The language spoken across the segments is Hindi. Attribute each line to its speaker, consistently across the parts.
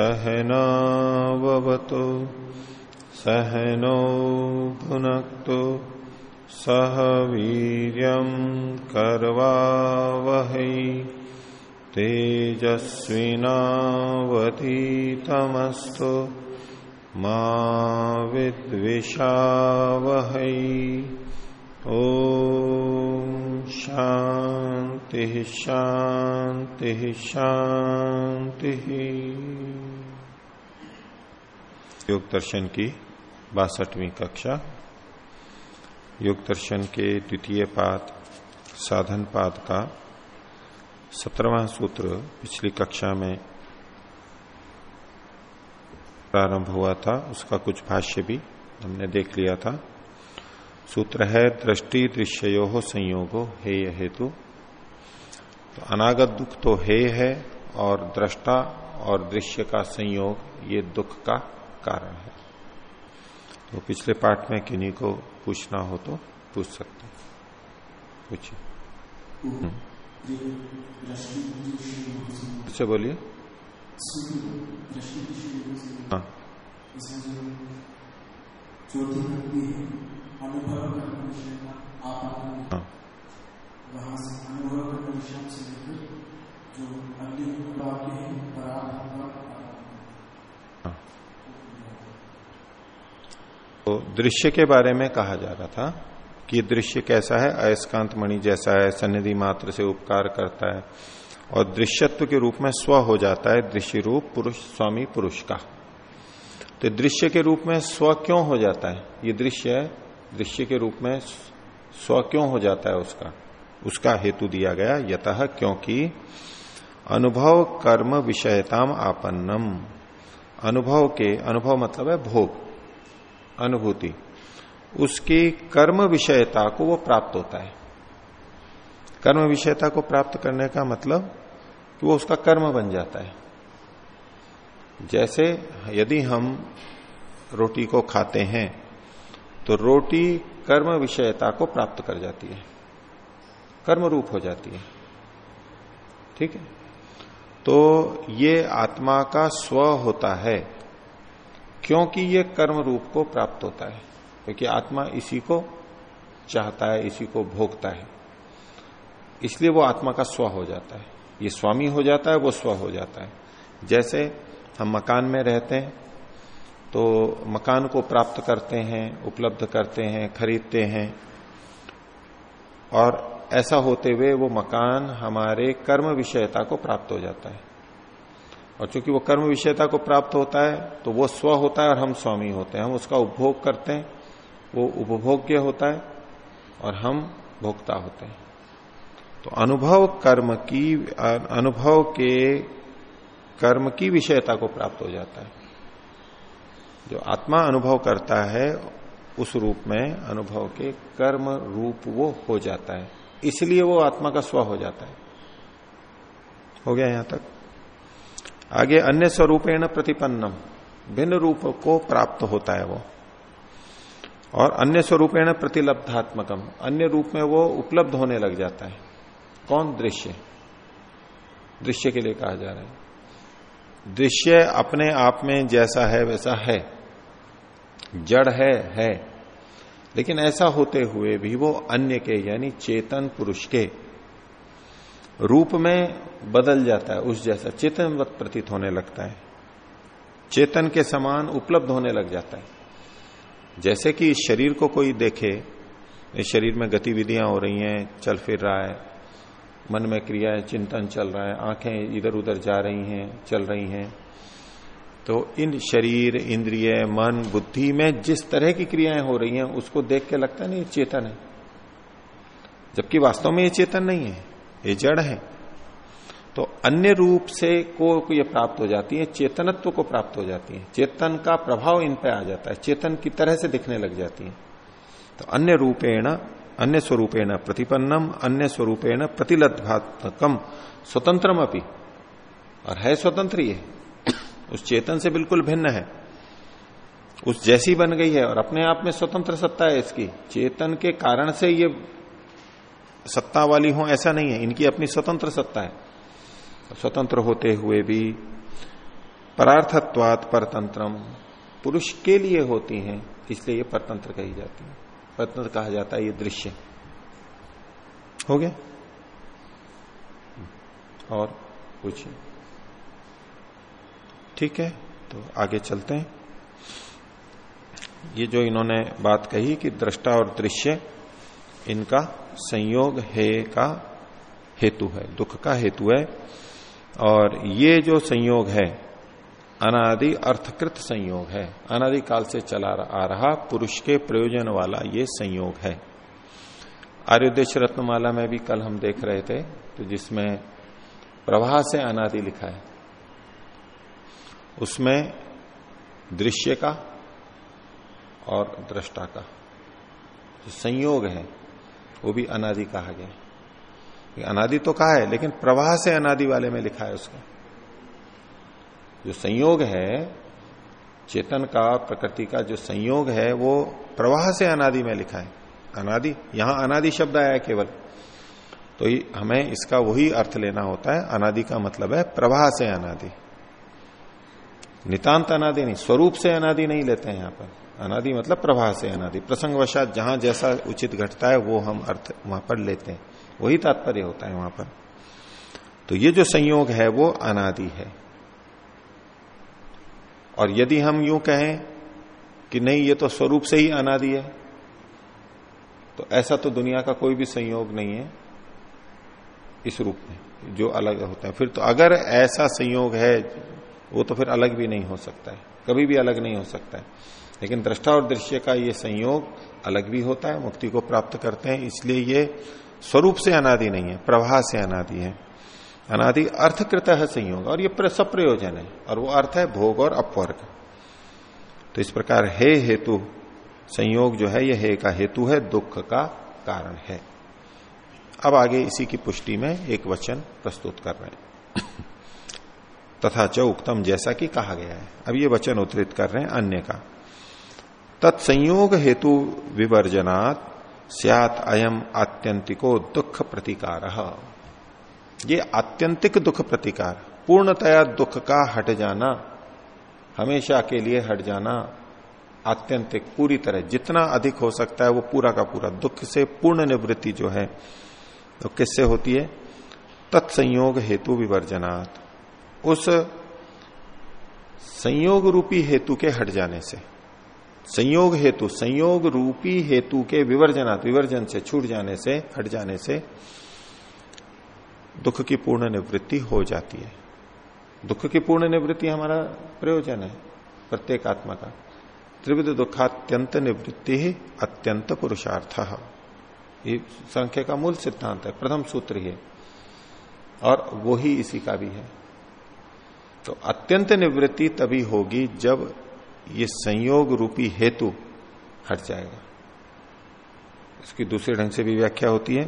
Speaker 1: सहनावतु सहनौ भुनक्तु। सह वीर्यं कर्वावहै। तेजस्विनावतीतमस्तु। मा विद्विषावहै। ॐ शांति शांति शांति योग दर्शन की बासठवीं कक्षा। योग दर्शन के द्वितीय पाद, साधन पाद का सत्रहवां सूत्र पिछली कक्षा में प्रारंभ हुआ था, उसका कुछ भाष्य भी हमने देख लिया था। सूत्र है, दृष्टि दृश्यो हो संयोगो हेय हेतु। तो अनागत दुख तो हे है, और दृष्टा और दृश्य का संयोग, ये दुख का कारण है। तो पिछले पाठ में किन्हीं को पूछना हो तो पूछ सकते पूछिए। अच्छा बोलिए। हाँ। हाँ।
Speaker 2: वहाँ से अनुभव करने विषय से लेकर जो अग्नि वाक्य है
Speaker 1: हाँ। दृश्य के बारे में कहा जा रहा था कि दृश्य कैसा है? अयस्कांत मणि जैसा है, सन्निधि मात्र से उपकार करता है और दृश्यत्व के रूप में स्व हो जाता है, दृश्य रूप पुरुष, स्वामी पुरुष का। तो दृश्य के रूप में स्व क्यों हो जाता है? ये दृश्य दृश्य के रूप में स्व क्यों हो जाता है उसका? उसका हेतु दिया गया यतः क्योंकि अनुभव कर्म विषयताम आपन्नम। अनुभव के, अनुभव मतलब है भोग। अनुभूति, उसकी कर्म विषयता को वो प्राप्त होता है। कर्म विषयता को प्राप्त करने का मतलब कि वो उसका कर्म बन जाता है। जैसे यदि हम रोटी को खाते हैं तो रोटी कर्म विषयता को प्राप्त कर जाती है। कर्म रूप हो जाती है। ठीक है? तो ये आत्मा का स्व होता है। क्योंकि ये कर्म रूप को प्राप्त होता है। क्योंकि आत्मा इसी को चाहता है, इसी को भोगता है। इसलिए वो आत्मा का स्व हो जाता है। ये स्वामी हो जाता है, वो स्व हो जाता है। जैसे हम मकान में रहते हैं तो मकान को प्राप्त करते हैं, उपलब्ध करते हैं, खरीदते हैं। और ऐसा होते हुए वो मकान हमारे कर्म विषयता को प्राप्त हो जाता है। और चूँकि वो कर्म विषयता को प्राप्त होता है तो वो स्व होता है और हम स्वामी होते हैं। हम उसका उपभोग करते हैं। वो उपभोग्य होता है और हम भोक्ता होते हैं। तो अनुभव कर्म की, अनुभव के कर्म की विषयता को प्राप्त हो जाता है। जो आत्मा अनुभव करता है, उस रूप में अनुभव के कर्म रूप वो हो जाता है। इसलिए वो आत्मा का स्व हो जाता है। हो गया यहाँ तक? आगे अन्य स्वरूपेण प्रतिपन्नम। भिन्न रूप को प्राप्त होता है वो। और अन्य स्वरूपेण प्रतिलब्धात्मकम। अन्य रूप में वो उपलब्ध होने लग जाता है। कौन? दृश्य। दृश्य के लिए कहा जा रहा है। दृश्य अपने आप में जैसा है, वैसा है। जड़ है है। लेकिन ऐसा होते हुए भी वो अन्य के, यानी चेतन पुरुष के रूप में बदल जाता है, उस जैसा चेतनवत प्रतीत होने लगता है। चेतन के समान उपलब्ध होने लग जाता है। जैसे कि शरीर को कोई देखे, इस शरीर में गतिविधियाँ हो रही हैं, चल फिर रहा है, मन में क्रियाएँ चिंतन चल रहा है, आँखें इधर उधर जा रही हैं, चल रही हैं तो इन शरीर, इंद्रिय, मन, बुद्धि में जिस तरह की क्रियाएँ हो रही हैं, उसको देख के लगता है नहीं चेतन है। जबकि वास्तव में ये चेतन नहीं है। ये जड़ है। तो अन्य रूप से को ये प्राप्त हो जाती है, चेतनत्व को प्राप्त हो जाती है। चेतन का प्रभाव इन पे आ जाता है, चेतन की तरह से दिखने लग जाती है। तो अन्य रूपेण, अन्य स्वरूपेण प्रतिपन्नम, अन्य स्वरूपेण प्रतिलब्धात्मकम स्वतंत्रम अपनी और है स्वतंत्र ये। उस चेतन से बिल्कुल भिन्न है। उस जैसी बन गई है और अपने आप में स्वतंत्र सत्ता है इसकी। चेतन के कारण से ये सत्ता वाली हो, ऐसा नहीं है। इनकी अपनी स्वतंत्र सत्ता है। स्वतंत्र होते हुए भी परार्थत्वात परतंत्रम पुरुष के लिए होती हैं, इसलिए ये परतंत्र कही जाती है। परतंत्र कहा जाता है ये दृश्य। हो गया? और पूछिए ठीक है तो आगे चलते हैं। ये जो इन्होंने बात कही कि दृष्टा और दृश्य, इनका संयोग है का हेतु है, दुख का हेतु है। और ये जो संयोग है, अनादि अर्थकृत संयोग है। अनादि काल से चला आ रहा पुरुष के प्रयोजन वाला ये संयोग है। आर्योदेश रत्नमाला में भी कल हम देख रहे थे तो जिसमें प्रवाह से अनादि लिखा है। उसमें दृश्य का और दृष्टा का जो संयोग है वो भी अनादि कहा गया अनादि तो कहा है, लेकिन प्रवाह से अनादि वाले में लिखा है उसका। जो संयोग है, चेतन का, प्रकृति का जो संयोग है, वो प्रवाह से अनादि में लिखा है। अनादि, यहाँ अनादि शब्द आया है केवल। तो हमें इसका वही अर्थ लेना होता है। अनादि का मतलब है प्रवाह से अनादि। नितांत अनादि नहीं, स्वरूप से अनादि नहीं लेते हैं यहाँ पर। अनादि मतलब प्रवाह से अनादि। प्रसंगवशात जहाँ जैसा उचित घटता है, वो हम अर्थ वहाँ पर लेते हैं। वही तात्पर्य होता है वहाँ पर। तो ये जो संयोग है, वो अनादि है। और यदि हम यूँ कहें कि नहीं, ये तो स्वरूप से ही अनादि है तो ऐसा तो दुनिया का कोई भी संयोग नहीं है इस रूप में, जो अलग होता है। फिर तो अगर ऐसा संयोग है, वो तो फिर अलग भी नहीं हो सकता है। कभी भी अलग नहीं हो सकता है। लेकिन दृष्टा और दृश्य का ये संयोग अलग भी होता है, मुक्ति को प्राप्त करते हैं, इसलिए ये स्वरूप से अनादि नहीं है, प्रवाह से अनादि है। अनादि अर्थकृत है संयोग, और ये सब प्रयोजन है, और वो अर्थ है भोग और अपवर्ग। तो इस प्रकार हे हेतु संयोग जो है, ये हे का हेतु है, दुख का कारण है। अब आगे इसी की पुष्टि में एक वचन प्रस्तुत कर रहे हैं। तथा च उक्तम जैसा कि कहा गया है। अब ये वचन उद्धृत कर रहे हैं अन्य का। तत्संयोग हेतु विवर्जनात् सियात अयम आत्यंतिको दुख प्रतिकार ये आत्यंतिक दुख प्रतिकार पूर्णतया दुख का हट जाना, हमेशा के लिए हट जाना आत्यंतिक पूरी तरह जितना अधिक हो सकता है वो पूरा का पूरा दुख से, पूर्ण निवृत्ति जो है तो किससे होती है? तत्संयोग हेतु विवर्जनात्। उस संयोग रूपी हेतु के हट जाने से। संयोग हेतु, संयोग रूपी हेतु के विवर्जनात् विवर्जन से छूट जाने से, हट जाने से दुख की पूर्ण निवृत्ति हो जाती है। दुख की पूर्ण निवृत्ति हमारा प्रयोजन है, प्रत्येक आत्मा का। त्रिविध दुखात्यंत निवृत्ति ही अत्यंत पुरुषार्थ ये संख्या का मूल सिद्धांत है, प्रथम सूत्र ही और वो ही इसी का भी है। तो अत्यंत निवृत्ति तभी होगी जब ये संयोग रूपी हेतु हट जाएगा। इसकी दूसरे ढंग से भी व्याख्या होती है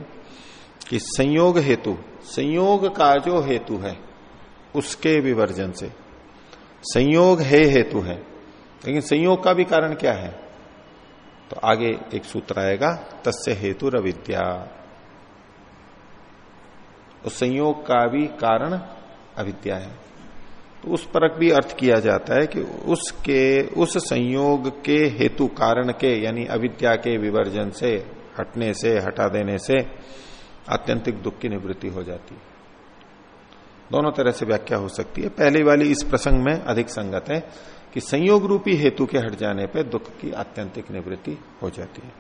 Speaker 1: कि संयोग हेतु, संयोग का जो हेतु है, उसके विवर्जन से। संयोग है हेतु है, लेकिन संयोग का भी कारण क्या है? तो आगे एक सूत्र आएगा, तस्य हेतु अविद्या उस संयोग का भी कारण अविद्या है। तो उस परक भी अर्थ किया जाता है कि उसके, उस संयोग के हेतु, कारण के, यानी अविद्या के विवर्जन से, हटने से, हटा देने से आत्यंतिक दुख की निवृत्ति हो जाती है। दोनों तरह से व्याख्या हो सकती है। पहले वाली इस प्रसंग में अधिक संगत है कि संयोग रूपी हेतु के हट जाने पर दुख की आत्यंतिक निवृत्ति हो जाती है।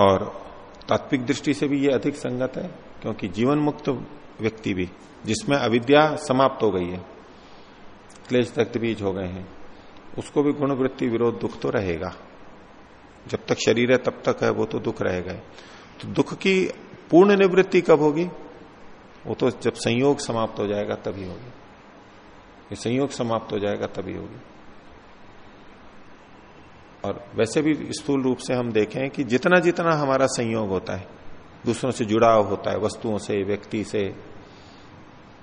Speaker 1: और तात्विक दृष्टि से भी ये अधिक संगत है, क्योंकि जीवन मुक्त व्यक्ति भी जिसमें अविद्या समाप्त हो गई है, क्लेश तक बीज हो गए हैं, उसको भी गुणवृत्ति विरोध दुख तो रहेगा। जब तक शरीर है, तब तक है, वो तो दुख रहेगा तो दुख की पूर्ण निवृत्ति कब होगी? वो तो जब संयोग समाप्त हो जाएगा, तभी होगी। ये संयोग समाप्त हो जाएगा, तभी होगी। और वैसे भी स्थूल रूप से हम देखें कि जितना जितना हमारा संयोग होता है, दूसरों से जुड़ाव होता है, वस्तुओं से, व्यक्ति से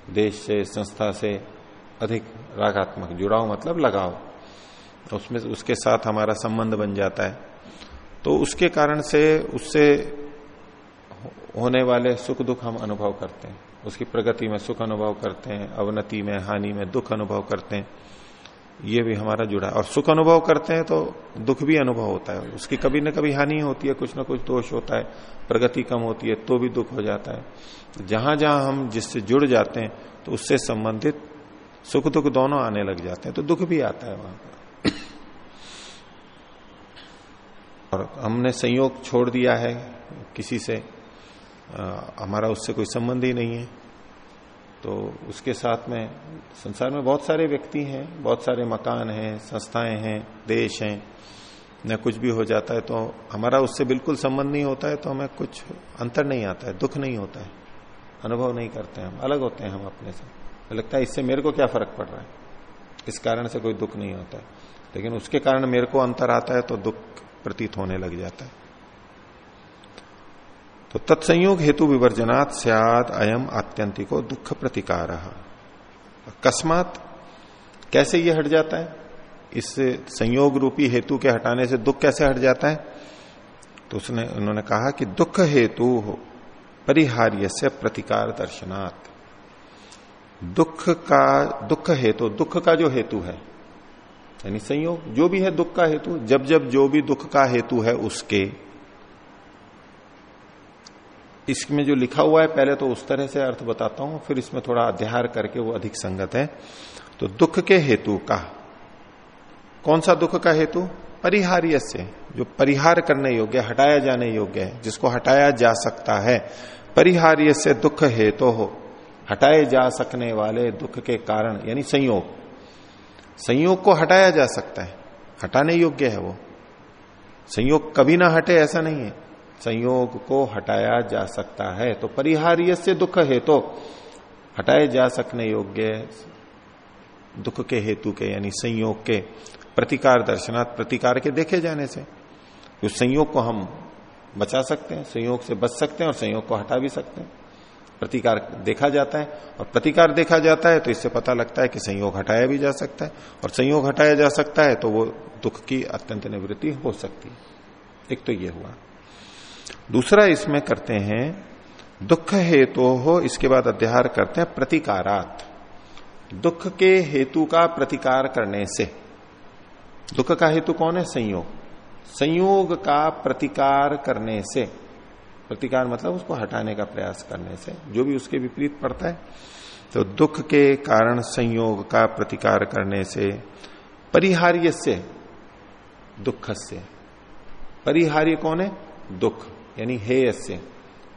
Speaker 1: देश से, संस्था से अधिक रागात्मक जुड़ाव मतलब लगाव, उसमें उसके साथ हमारा संबंध बन जाता है। तो उसके कारण से उससे होने वाले सुख दुख हम अनुभव करते हैं। उसकी प्रगति में सुख अनुभव करते हैं, अवनति में, हानि में दुख अनुभव करते हैं। ये भी हमारा जुड़ा और सुख अनुभव करते हैं तो दुख भी अनुभव होता है। उसकी कभी ना कभी हानि होती है, कुछ ना कुछ दोष होता है, प्रगति कम होती है तो भी दुख हो जाता है। जहाँ जहाँ हम जिससे जुड़ जाते हैं तो उससे संबंधित सुख दुख दोनों आने लग जाते हैं तो दुख भी आता है वहाँ पर। और हमने संयोग छोड़ दिया है किसी से आ, हमारा उससे कोई संबंध ही नहीं है। तो उसके साथ में संसार में बहुत सारे व्यक्ति हैं बहुत सारे मकान हैं संस्थाएँ हैं देश हैं न कुछ भी हो जाता है तो हमारा उससे बिल्कुल संबंध नहीं होता है तो हमें कुछ अंतर नहीं आता है दुख नहीं होता है। अनुभव नहीं करते हम, अलग होते हैं हम अपने से। तो लगता है इससे मेरे को क्या फ़र्क पड़ रहा है? इस कारण से कोई दुख नहीं होता है। लेकिन उसके कारण मेरे को अंतर आता है तो दुख प्रतीत होने लग जाता है। तो तत्संयोग हेतु विवर्जनात् सियाद अयम आत्यंतिको दुख प्रतिकार। अकस्मात कैसे ये हट जाता है? इस संयोग रूपी हेतु के हटाने से दुख कैसे हट जाता है? तो उसने, उन्होंने कहा कि दुख हेतु परिहार्य से प्रतिकार दर्शनात्। दुख का, दुख हेतु, दुख का जो हेतु है, यानी संयोग, जो भी है दुख का हेतु, जब जब जो भी दुख का हेतु है उसके, इसमें जो लिखा हुआ है, पहले तो उस तरह से अर्थ बताता हूँ, फिर इसमें थोड़ा अध्यार करके वो अधिक संगत है। तो दुख के हेतु का, कौन सा दुख का हेतु? परिहार्य से जो परिहार करने योग्य, हटाया जाने योग्य है, जिसको हटाया जा सकता है परिहार्य से दुख हेतु हो। हटाए जा सकने वाले दुख के कारण, यानी संयोग। संयोग को हटाया जा सकता है। हटाने योग्य है वो। संयोग कभी ना हटे, ऐसा नहीं है। संयोग को हटाया जा सकता है। तो परिहार्य से दुख हेतु तो हटाए जा सकने योग्य दुख के हेतु के, यानी संयोग के प्रतिकार दर्शनात् प्रतिकार के देखे जाने से। उस संयोग को हम बचा सकते हैं, संयोग से बच सकते हैं और संयोग को हटा भी सकते हैं। प्रतिकार देखा जाता है और प्रतिकार देखा जाता है तो इससे पता लगता है कि संयोग हटाया भी जा सकता है और संयोग हटाया जा सकता है तो वो दुख की अत्यंत निवृत्ति हो सकती है। एक तो ये हुआ। दूसरा इसमें करते हैं, दुख हेतु तो हो, इसके बाद अध्यार करते हैं प्रतिकारात। दुख के हेतु का प्रतिकार करने से। दुख का हेतु कौन है? संयोग। संयोग का प्रतिकार करने से, प्रतिकार मतलब उसको हटाने का प्रयास करने से, जो भी उसके विपरीत पड़ता है तो दुख के कारण संयोग का प्रतिकार करने से, परिहार्य से, दुख से। परिहार्य कौन है? दुख, यानी हेय से।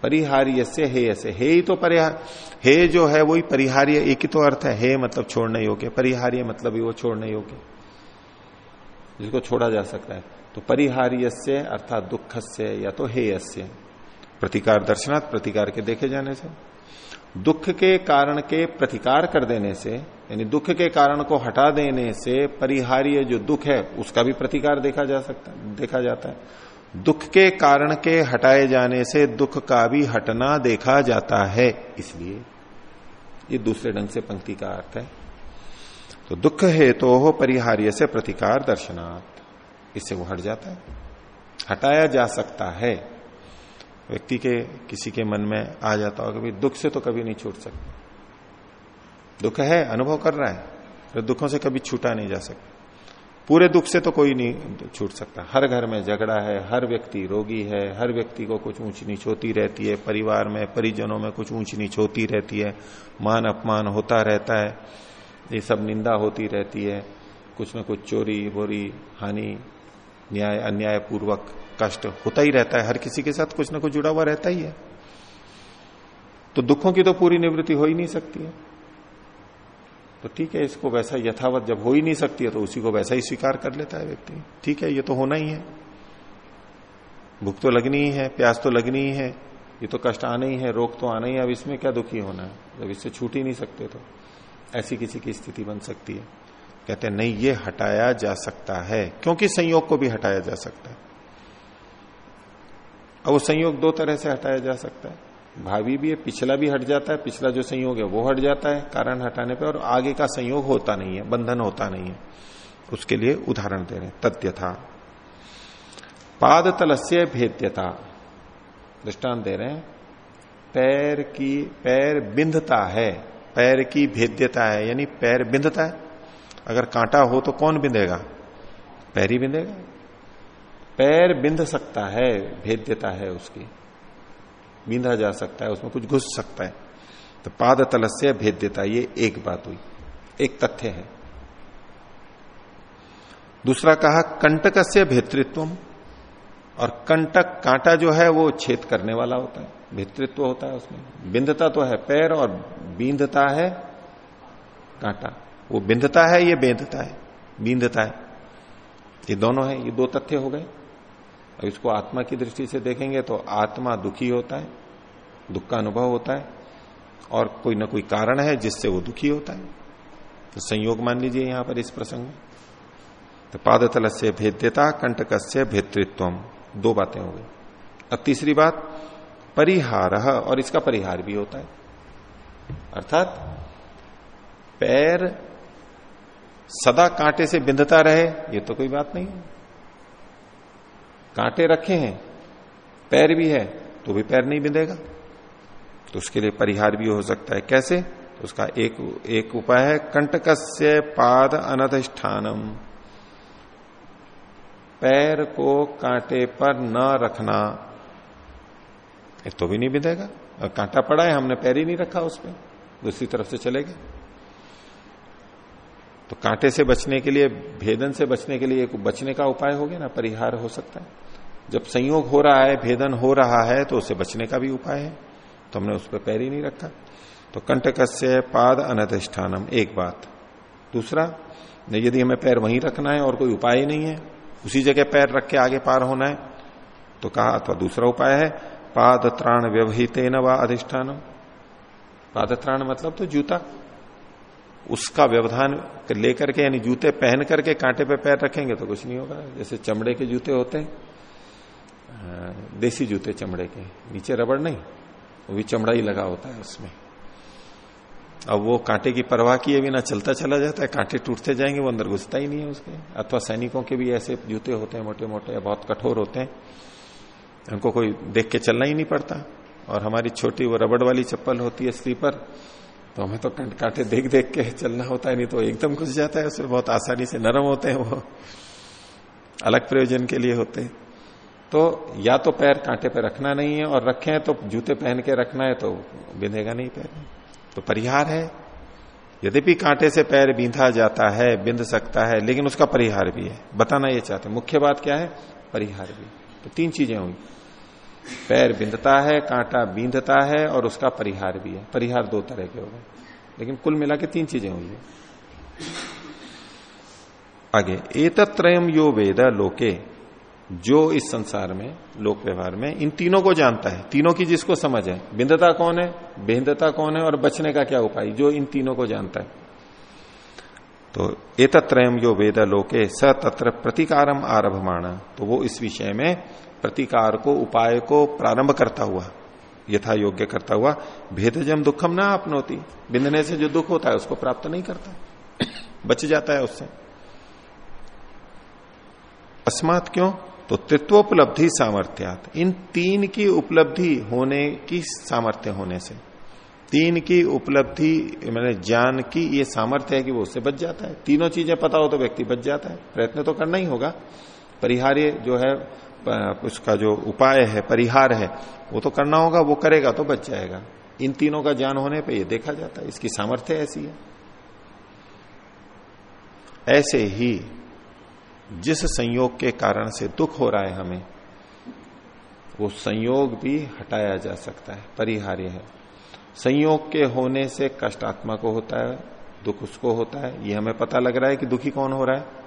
Speaker 1: परिहार्य से हेय से। हे ही तो परिहार, हे जो है वही परिहार्य, एक ही तो अर्थ है। हे मतलब छोड़ने योग्य, परिहार्य मतलब ही वो छोड़ने योग्य। जिसको छोड़ा जा सकता है। तो परिहार्य से अर्थात दुख से या तो हेय से प्रतिकार दर्शनात् प्रतिकार के देखे जाने से। दुख के कारण के प्रतिकार कर देने से, यानी दुख के कारण को हटा देने से परिहार्य जो दुख है, उसका भी प्रतिकार देखा जा सकता, देखा जाता है। दुख के कारण के हटाए जाने से दुख का भी हटना देखा जाता है, इसलिए ये दूसरे ढंग से पंक्ति का अर्थ है। तो दुख है तो परिहार्य से प्रतिकार दर्शनात्। इससे वो हट जाता है। हटाया जा सकता है। व्यक्ति के, किसी के मन में आ जाता होगा कभी दुख से तो कभी नहीं छूट सकता। दुख है, अनुभव कर रहा है तो दुखों से कभी छूटा नहीं जा सकता। पूरे दुख से तो कोई नहीं छूट सकता। हर घर में झगड़ा है, हर व्यक्ति रोगी है, हर व्यक्ति को कुछ ऊंच नीच होती रहती है, परिवार में, परिजनों में कुछ ऊंच नीच होती रहती है, मान अपमान होता रहता है, ये सब निंदा होती रहती है, कुछ न कुछ चोरी, बोरी, हानि न्याय अन्याय पूर्वक कष्ट होता ही रहता है। हर किसी के साथ कुछ ना कुछ जुड़ा हुआ रहता ही है। तो दुखों की तो पूरी निवृत्ति हो ही नहीं सकती है। तो ठीक है, इसको वैसा यथावत जब हो ही नहीं सकती है तो उसी को वैसा ही स्वीकार कर लेता है व्यक्ति। ठीक है, ये तो होना ही है। भूख तो लगनी ही है, प्यास तो लगनी ही है, ये तो कष्ट आना ही है, रोग तो आना ही है, अब इसमें क्या दुखी होना है? जब इससे छूट ही नहीं सकते तो ऐसी किसी की स्थिति बन सकती है। कहते हैं, नहीं, ये हटाया जा सकता है। क्योंकि संयोग को भी हटाया जा सकता है। अब वो संयोग दो तरह से हटाया जा सकता है। भावी भी है, पिछला भी हट जाता है, पिछला जो संयोग है वो हट जाता है, कारण हटाने पर और आगे का संयोग होता नहीं है, बंधन होता नहीं है। उसके लिए उदाहरण दे रहे हैं तद्यथा पाद तलस्य भेद्यता, दृष्टांत दे रहे हैं। पैर की, पैर बिंधता है, पैर की भेद्यता है, यानी पैर बिंधता है। अगर कांटा हो तो कौन बिंधेगा पैर ही बिंधेगा पैर बिंध सकता है भेद्यता है उसकी। बिंधा जा सकता है, उसमें कुछ घुस सकता है। तो पाद तलस्य भेद्यता ये एक बात हुई। एक तथ्य है। दूसरा कहा कंटक से भेतृत्व और कंटक कांटा जो है, वो छेद करने वाला होता है। भेतृत्व होता है उसमें। बिंदता तो है, पैर और बींधता है कांटा। वो बिंधता है, ये बेंधता है बींधता है। ये दोनों है, ये दो तथ्य हो गए। अब इसको आत्मा की दृष्टि से देखेंगे तो आत्मा दुखी होता है, दुख का अनुभव होता है, और कोई ना कोई कारण है जिससे वो दुखी होता है। तो संयोग मान लीजिए यहाँ पर इस प्रसंग में। तो पादतल से भेद्यता कंटक से भेतृत्व दो बातें हो गई। अब तीसरी बात, परिहार, और इसका परिहार भी होता है। अर्थात, पैर सदा कांटे से बिंधता रहे, ये तो कोई बात नहीं है। कांटे रखे हैं, पैर भी है तो भी पैर नहीं बिंधेगा तो उसके लिए परिहार भी हो सकता है। कैसे? तो उसका एक एक उपाय है, कंटकस्य पाद अनधिष्ठानम। पैर को कांटे पर न रखना तो भी नहीं बिंधेगा कांटा पड़ा है, हमने पैर ही नहीं रखा उस पर दूसरी तरफ़ से चलेगा तो कांटे से बचने के लिए, भेदन से बचने के लिए बचने का उपाय हो गया ना, परिहार हो सकता है। जब संयोग हो रहा है, भेदन हो रहा है तो उसे बचने का भी उपाय है। तो हमने उस पर पैर ही नहीं रखा। तो कंटक से पाद अनधिष्ठानम, एक बात। दूसरा, यदि हमें पैर वहीं रखना है और कोई उपाय नहीं है, उसी जगह पैर रख के आगे पार होना है तो कहा अथवा दूसरा उपाय है पाद त्राण व्यवहित न अधिष्ठानम। पाद त्राण मतलब तो जूता। उसका व्यवधान लेकर के, यानी जूते पहन करके कांटे पे पैर रखेंगे तो कुछ नहीं होगा। जैसे चमड़े के जूते होते हैं देसी जूते चमड़े के, नीचे रबड़ नहीं, वो भी चमड़ा ही लगा होता है उसमें। अब वो कांटे की परवाह किए बिना चलता चला जाता है, कांटे टूटते जाएँगे, वो अंदर घुसता ही नहीं है उसके। अथवा सैनिकों के भी ऐसे जूते होते हैं मोटे मोटे बहुत कठोर होते हैं, उनको कोई देख के चलना ही नहीं पड़ता। और हमारी छोटी वो रबड़ वाली चप्पल होती है स्लीपर तो हमें तो कांटे देख देख के चलना होता है, नहीं तो एकदम घुस जाता है, उसमें बहुत आसानी से नरम होते हैं वो। अलग प्रयोजन के लिए होते हैं। तो या तो पैर कांटे पे रखना नहीं है और रखे हैं तो जूते पहन के रखना है तो बिंधेगा नहीं पैर। तो परिहार है। यद्यपि कांटे से पैर बींधा जाता है, बिंध सकता है, लेकिन उसका परिहार भी है। बताना ये चाहते मुख्य बात क्या है? परिहार भी। तो तीन चीज़ें हुई पैर बिंधता है, कांटा बींधता है और उसका परिहार भी है। परिहार दो तरह के हो गए। लेकिन कुल मिला के तीन चीज़ें हुई है। आगे एतत्रयम यो वेद लोके, जो इस संसार में, लोक व्यवहार में, इन तीनों को जानता है। तीनों की जिसको समझ है। बिंदता कौन है? बेहदता कौन है? और बचने का क्या उपाय? जो इन तीनों को जानता है। तो एतत्रयम जो वेद लोके, स तत्र प्रतिकारम आरभमाण। तो वो इस विषय में प्रतिकार को, उपाय को प्रारंभ करता हुआ, यथा योग्य करता हुआ, भेदजम दुखम ना अपनोती बिंदने से जो दुख होता है उसको प्राप्त नहीं करता। बच जाता है उससे। अस्मात क्यों? तो तत्वोपलब्धि सामर्थ्यात। इन तीन की उपलब्धि होने की सामर्थ्य होने से। तीन की उपलब्धि, मैंने ज्ञान की ये सामर्थ्य है कि वो उससे बच जाता है। तीनों चीज़ें पता हो तो व्यक्ति बच जाता है। प्रयत्न तो करना ही होगा। परिहार्य जो है उसका जो उपाय है, परिहार है, वो तो करना होगा, वो करेगा तो बच जाएगा। इन तीनों का ज्ञान होने पे ये देखा जाता है, इसकी सामर्थ्य ऐसी है। ऐसे ही जिस संयोग के कारण से दुख हो रहा है हमें, वो संयोग भी हटाया जा सकता है, परिहार्य है। संयोग के होने से कष्ट आत्मा को होता है, दुख उसको होता है, ये हमें पता लग रहा है कि दुखी कौन हो रहा है।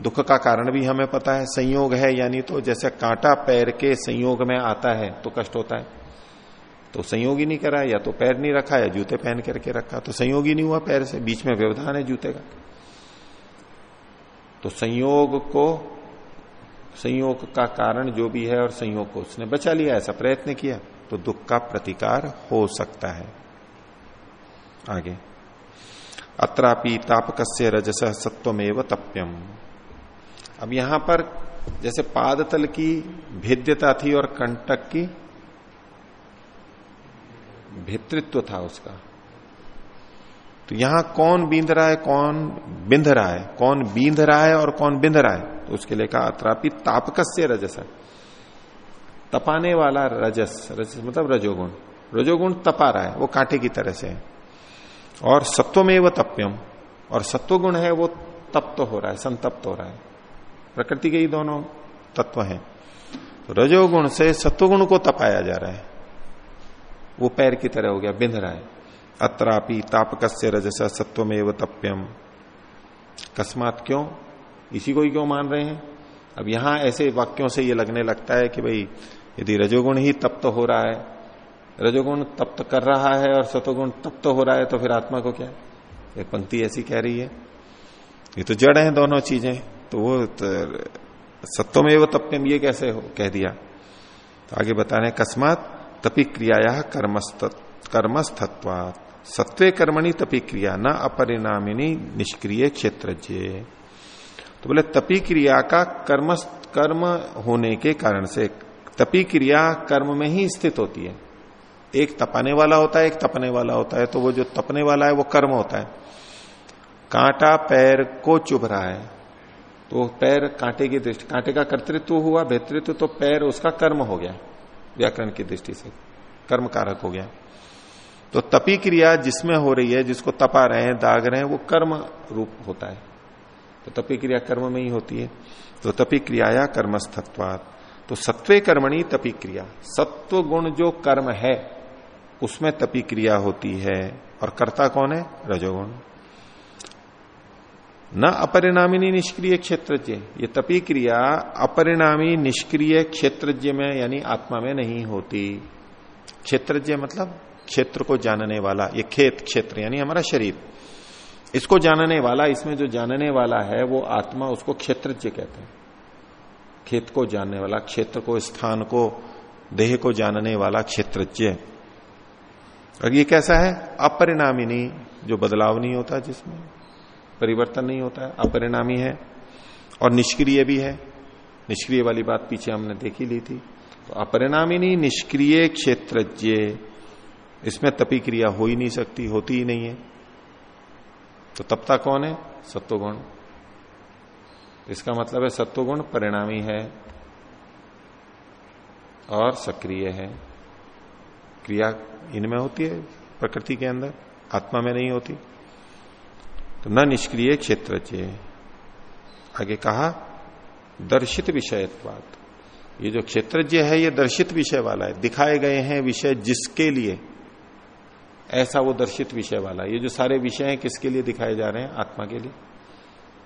Speaker 1: दुख का कारण भी हमें पता है, संयोग है, यानी तो जैसे कांटा पैर के संयोग में आता है तो कष्ट होता है। तो संयोग ही नहीं करा, या तो पैर नहीं रखा, या जूते पहन करके रखा तो संयोग ही नहीं हुआ पैर से, बीच में व्यवधान है जूते का। तो संयोग को, संयोग का कारण जो भी है और संयोग को उसने बचा लिया, ऐसा प्रयत्न किया तो दुख का प्रतिकार हो सकता है। आगे। अत्रापि तापकस्य रजस सत्वमेव तप्यम। अब यहाँ पर जैसे पादतल की भेद्यता थी और कंटक की भेतृत्व था उसका। तो यहाँ कौन बींद रहा है, कौन बिंध रहा है? कौन बींध रहा है और कौन बिंध रहा है? तो उसके लिए कहा अत्रापि तापकस्य रजस। है तपाने वाला रजस रजस मतलब रजोगुण। रजोगुण तपा रहा है, वो कांटे की तरह से है। और सत्वमेव तप्यम, और सत्वगुण है वो तप्त तो हो रहा है, संतप्त हो रहा है। प्रकृति के ही दोनों तत्व हैं। तो रजोगुण से सत्वगुण को तपाया जा रहा है। वो पैर की तरह हो गया, बिंध रहा है। अत्रापि तापकस्य रजस सत्वमेव तप्यम। कस्मात क्यों? इसी को ही क्यों मान रहे हैं? अब यहाँ ऐसे वाक्यों से ये लगने लगता है कि भाई, यदि रजोगुण ही तप्त हो रहा है, रजोगुण तप्त कर रहा है और सतोगुण तप्त हो रहा है तो फिर आत्मा को क्या? एक पंक्ति ऐसी कह रही है। ये तो जड़ है दोनों चीज़ें। तो वो तो, सत्व वो तप्यम ये कैसे हो कह दिया। तो आगे बता रहे कस्मात तपी क्रिया कर्मस्थत्वात। सत्वे कर्मणि तपी क्रिया न अपरिणामिनी निष्क्रिय क्षेत्र तो बोले तपी क्रिया का कर्म कर्म होने के कारण से तपी क्रिया कर्म में ही स्थित होती है। एक तपाने वाला होता है एक तपने वाला होता है तो वो जो तपने वाला है वो कर्म होता है। कांटा पैर को चुभ रहा है। तो पैर कांटे की दृष्टि, कांटे का कर्तृत्व हुआ, भेतृत्व तो पैर उसका कर्म हो गया, व्याकरण की दृष्टि से कर्म कारक हो गया। तो तपी क्रिया जिसमें हो रही है, जिसको तपा रहे हैं, दाग रहे हैं, वो कर्म रूप होता है। तो तपी क्रिया कर्म में ही होती है। तो तपी क्रियाया कर्मस्थत्वात। तो सत्वे कर्मणी तपी क्रिया। सत्व गुण जो कर्म है, उसमें तपी क्रिया होती है। और कर्ता कौन है? रजोगुण। न अपरिणामिनी निष्क्रिय क्षेत्र ये तपी क्रिया अपरिणामी निष्क्रिय क्षेत्रज्ञ में, यानी आत्मा में नहीं होती। क्षेत्रज्ञ मतलब क्षेत्र को जानने वाला, ये खेत क्षेत्र, यानी हमारा शरीर। इसको जानने वाला, इसमें जो जानने वाला है, वो आत्मा, उसको क्षेत्रज्ञ कहते हैं। खेत को जानने वाला, क्षेत्र को, स्थान को, देह को जानने वाला क्षेत्रज्ञ। और ये कैसा है? अपरिणामिनी, जो बदलाव नहीं होता जिसमें। परिवर्तन नहीं होता है, अपरिणामी है और निष्क्रिय भी है। निष्क्रिय वाली बात पीछे हमने देखी ली थी। तो अपरिणामिनी निष्क्रिय क्षेत्रज्ञ। इसमें तपी क्रिया हो ही नहीं सकती, होती ही नहीं है। तो तपता कौन है? सत्वगुण। इसका मतलब है सत्वगुण परिणामी है और सक्रिय है। क्रिया इनमें होती है, प्रकृति के अंदर, आत्मा में नहीं होती। तो न निष्क्रिय क्षेत्र आगे कहा, दर्शित विषयत्वाद ये जो क्षेत्रज्ञ है, ये दर्शित विषय वाला है। दिखाए गए हैं विषय जिसके लिए। ऐसा वो दर्शित विषय वाला। ये जो सारे विषय हैं, किसके लिए दिखाए जा रहे हैं? आत्मा के लिए।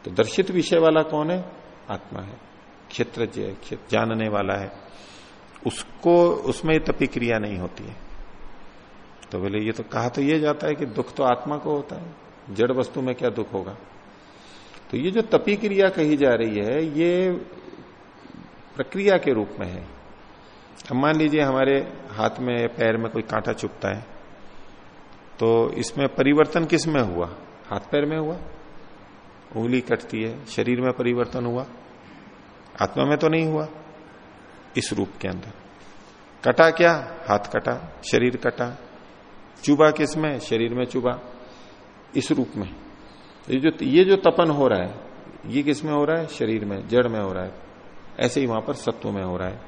Speaker 1: तो दर्शित विषय वाला कौन है? आत्मा है। क्षेत्र जानने वाला है। उसको, उसमें तपी क्रिया नहीं होती है। तो बोले, ये तो कहा तो ये जाता है कि दुख तो आत्मा को होता है। जड़ वस्तु में क्या दुख होगा? तो ये जो तपी क्रिया कही जा रही है, ये प्रक्रिया के रूप में है। अब मान लीजिए हमारे हाथ में या पैर में कोई कांटा चुपता है तो इसमें परिवर्तन किसमें हुआ? हाथ पैर में हुआ? उंगली कटती है, शरीर में परिवर्तन हुआ? आत्मा में तो नहीं हुआ, इस रूप के अंदर। कटा क्या? हाथ कटा, शरीर कटा। चुबा किसमें? शरीर में चुबा। इस रूप में। ये जो ये जो तपन हो रहा है, ये किसमें हो रहा है? शरीर में, जड़ में हो रहा है। ऐसे ही वहाँ पर सत्व में हो रहा है।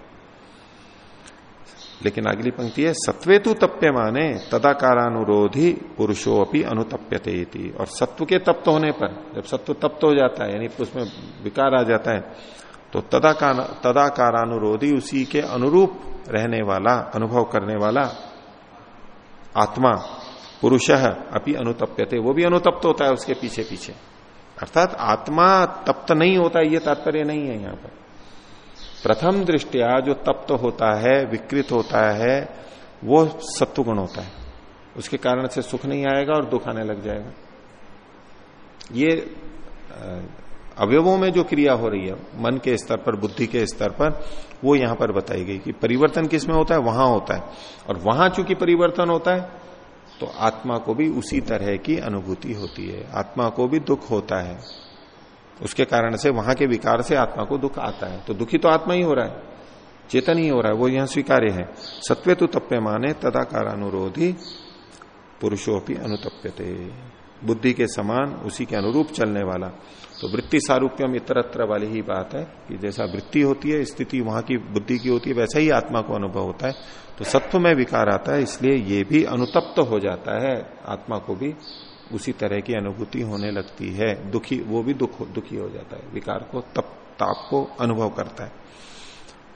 Speaker 1: लेकिन अगली पंक्ति है सत्वेतु तप्य माने तदाकारानुरोधी पुरुषो अपनी अनुतप्यते और सत्व के तप्त होने पर, जब सत्व तप्त हो जाता है, यानी उसमें विकार आ जाता है तो तदाकार तदाकारानुरोधी उसी के अनुरूप रहने वाला, अनुभव करने वाला आत्मा पुरुष अपनी अनुतप्यते, वो भी अनुतप्त होता है उसके पीछे पीछे अर्थात आत्मा तप्त नहीं होता, ये तात्पर्य नहीं है यहाँ पर। प्रथम दृष्टिया जो तप्त होता है, विकृत होता है, वो सत्वगुण होता है। उसके कारण से सुख नहीं आएगा और दुख आने लग जाएगा। ये अवयवों में जो क्रिया हो रही है, मन के स्तर पर, बुद्धि के स्तर पर, वो यहाँ पर बताई गई कि परिवर्तन किसमें होता है? वहाँ होता है। और वहाँ चूँकि परिवर्तन होता है तो आत्मा को भी उसी तरह की अनुभूति होती है। आत्मा को भी दुख होता है। उसके कारण से वहाँ के विकार से आत्मा को दुख आता है। तो दुखी तो आत्मा ही हो रहा है। चेतन ही हो रहा है। वो यहाँ स्वीकार्य है। सत्वे तो तप्य माने तदाकार अनुरोधी पुरुषों अनुतप्यते। बुद्धि के समान उसी के अनुरूप चलने वाला। तो वृत्ति सारूप्यम इतरत्र वाली ही बात है कि जैसा वृत्ति होती है, स्थिति वहाँ की बुद्धि की होती है, वैसा ही आत्मा को अनुभव होता है। तो सत्व में विकार आता है, इसलिए ये भी अनुतप्त हो जाता है। आत्मा को भी उसी तरह की अनुभूति होने लगती है। दुखी, वो भी दुख, दुखी हो जाता है। विकार को, तप, ताप को अनुभव करता है।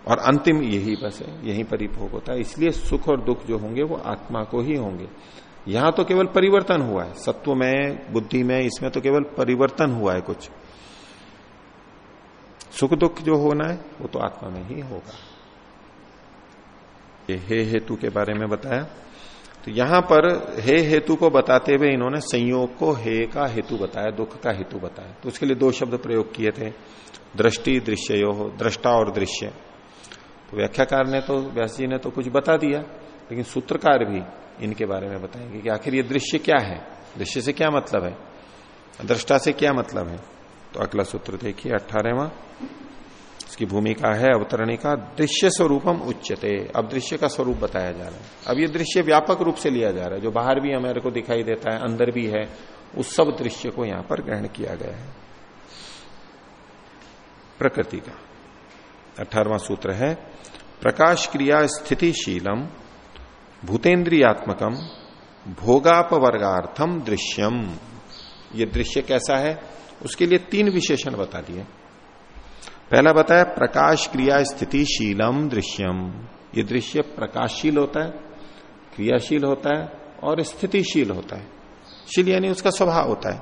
Speaker 1: और अंतिम यही बस है, यही परिभोग होता है। इसलिए सुख और दुख जो होंगे, वो आत्मा को ही होंगे। यहाँ तो केवल परिवर्तन हुआ है। सत्व में, बुद्धि में, इसमें तो केवल परिवर्तन हुआ है कुछ। सुख दुख जो होना है, वो तो आत्मा में ही होगा। ये हे हेतु के बारे में बताया। तो यहाँ पर हे हेतु को बताते हुए इन्होंने संयोग को हे का हेतु बताया, दुख का हेतु बताया। तो उसके लिए दो शब्द प्रयोग किए थे। दृष्टि दृश्य हो दृष्टा और दृश्य। तो व्याख्याकार ने तो व्यास जी ने तो कुछ बता दिया, लेकिन सूत्रकार भी इनके बारे में बताएँगे कि आखिर ये दृश्य क्या है? दृश्य से क्या मतलब है? दृष्टा से क्या मतलब है? तो अगला सूत्र देखिए, अठारहवा। इसकी भूमिका है, अवतरणी का दृश्य स्वरूपम उच्चते अब दृश्य का स्वरूप बताया जा रहा है। अब ये दृश्य व्यापक रूप से लिया जा रहा है। जो बाहर भी हमारे को दिखाई देता है, अंदर भी है, उस सब दृश्य को यहाँ पर ग्रहण किया गया है। प्रकृति का अठारवा सूत्र है, प्रकाश क्रिया स्थितिशीलम भूतेन्द्रियात्मकम भोगापवर्गार्थम दृश्यम। ये दृश्य कैसा है, उसके लिए तीन विशेषण बता दिए। पहला बताया, प्रकाश क्रिया स्थितिशीलम दृश्यम। ये दृश्य प्रकाशशील होता है, क्रियाशील होता है और स्थितिशील होता है। शील यानी उसका स्वभाव होता है।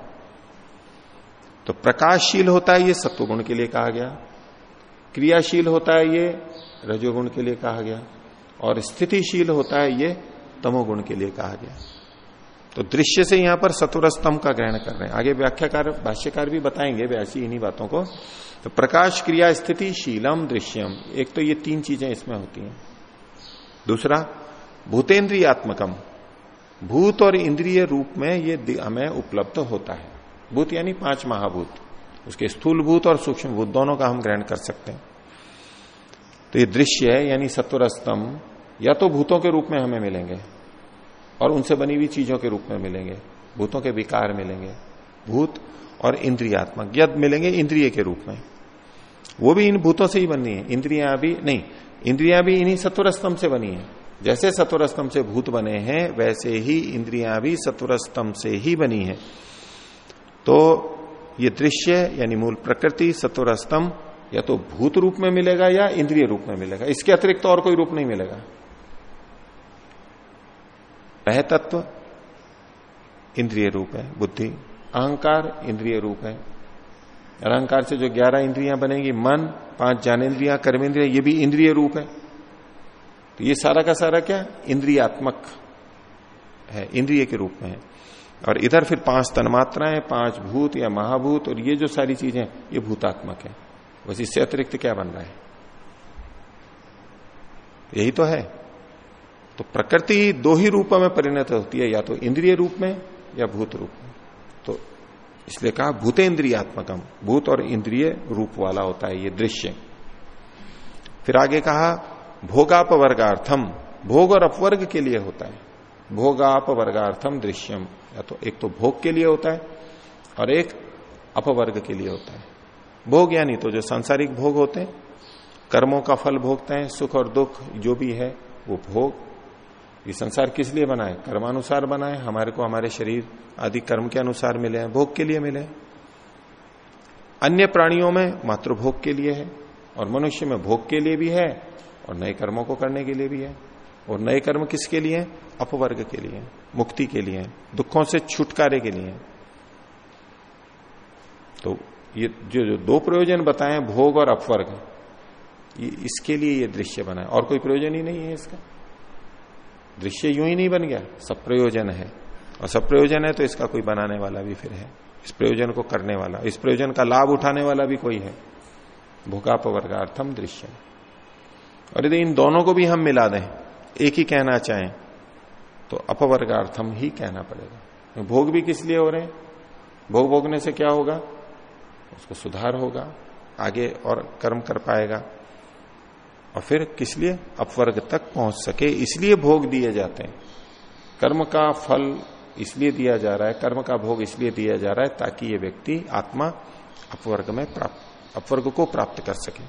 Speaker 1: तो प्रकाशशील होता है ये सत्वगुण के लिए कहा गया। क्रियाशील होता है ये रजोगुण के लिए कहा गया। और स्थितिशील होता है, ये तमोगुण के लिए कहा गया। तो दृश्य से यहाँ पर सतुर स्तंभ का ग्रहण कर रहे हैं। आगे व्याख्याकार, भाष्यकार भी बताएँगे वैसी इन्हीं बातों को। तो प्रकाश क्रिया स्थिति शीलम दृश्यम। एक तो ये तीन चीज़ें इसमें होती हैं। दूसरा भूतेन्द्रियात्मकम भूत और इंद्रिय रूप में ये हमें उपलब्ध होता है। भूत यानी पाँच महाभूत। उसके स्थूल भूत और सूक्ष्म भूत दोनों का हम ग्रहण कर सकते हैं। तो ये दृश्य है, यानी सत्वर स्तंभ या तो भूतों के रूप में हमें मिलेंगे और उनसे बनी हुई चीज़ों के रूप में मिलेंगे, भूतों के विकार मिलेंगे, भूत और इंद्रियात्मक, यद मिलेंगे इंद्रिय के रूप में। वो भी इन भूतों से ही बनी है, इंद्रिया भी नहीं, इंद्रिया भी इन्हीं सत्वर स्तंभ से बनी है। जैसे सत्वर स्तंभ से भूत बने हैं, वैसे ही इंद्रिया भी सत्वर स्तंभ से ही बनी है। तो ये दृश्य यानी मूल प्रकृति सत्वर स्तंभ या तो भूत रूप में मिलेगा या इंद्रिय रूप में मिलेगा। इसके अतिरिक्त तो और कोई रूप नहीं मिलेगा। वह तत्व इंद्रिय रूप है, बुद्धि, अहंकार, इंद्रिय रूप है। अहंकार से जो ग्यारह इंद्रियाँ बनेगी, मन, पाँच ज्ञानेन्द्रिया, कर्मेंद्रिया, ये भी इंद्रिय रूप है। तो ये सारा का सारा क्या? इंद्रियात्मक है, इंद्रिय के रूप में है। और इधर फिर पाँच तन्मात्राएँ, पाँच भूत या महाभूत, और ये जो सारी चीज़ें, ये भूतात्मक है। बस इससे अतिरिक्त क्या बन रहा है? यही तो है। तो प्रकृति दो ही रूपों में परिणत होती है, या तो इंद्रिय रूप में या भूत रूप में। तो इसलिए कहा भूतेन्द्रियात्मकम भूत और इंद्रिय रूप वाला होता है ये दृश्य। फिर आगे कहा, भोगापवर्गार्थम, भोग और अपवर्ग के लिए होता है। भोगापवर्गार्थम दृश्यम, या तो एक तो भोग के लिए होता है और एक अपवर्ग के लिए होता है। भोग यानी तो जो सांसारिक भोग होते हैं, कर्मों का फल भोगते हैं, सुख और दुख, जो भी है, वो भोग ये संसार किस लिए बना है कर्मानुसार बना है हमारे को हमारे शरीर आदि कर्म के अनुसार मिले हैं, भोग के लिए मिले अन्य प्राणियों में मातृभोग के लिए है, और मनुष्य में भोग के लिए भी है, और नए कर्मों को करने के लिए भी है। और नए कर्म किसके लिए अपवर्ग के लिए मुक्ति के लिए दुखों से छुटकारे के लिए तो ये जो जो दो प्रयोजन बताए, भोग और अपवर्ग इसके लिए ये दृश्य बना है और कोई प्रयोजन ही नहीं है इसका। दृश्य यूँ ही नहीं बन गया, सब प्रयोजन है। और सब प्रयोजन है तो इसका कोई बनाने वाला भी फिर है। इस प्रयोजन को करने वाला, इस प्रयोजन का लाभ उठाने वाला भी कोई है। भोगापवर्गार्थम दृश्य। और यदि इन दोनों को भी हम मिला दें, एक ही कहना चाहें तो अपवर्गार्थम ही कहना पड़ेगा। भोग भी किस लिए हो रहे हैं? भोग भोगने से क्या होगा? उसको सुधार होगा, आगे और कर्म कर पाएगा। और फिर किस लिए? अपवर्ग तक पहुँच सके। इसलिए भोग दिए जाते हैं। कर्म का फल इसलिए दिया जा रहा है, कर्म का भोग इसलिए दिया जा रहा है ताकि ये व्यक्ति आत्मा अपवर्ग में प्राप्त, अपवर्ग को प्राप्त कर सके।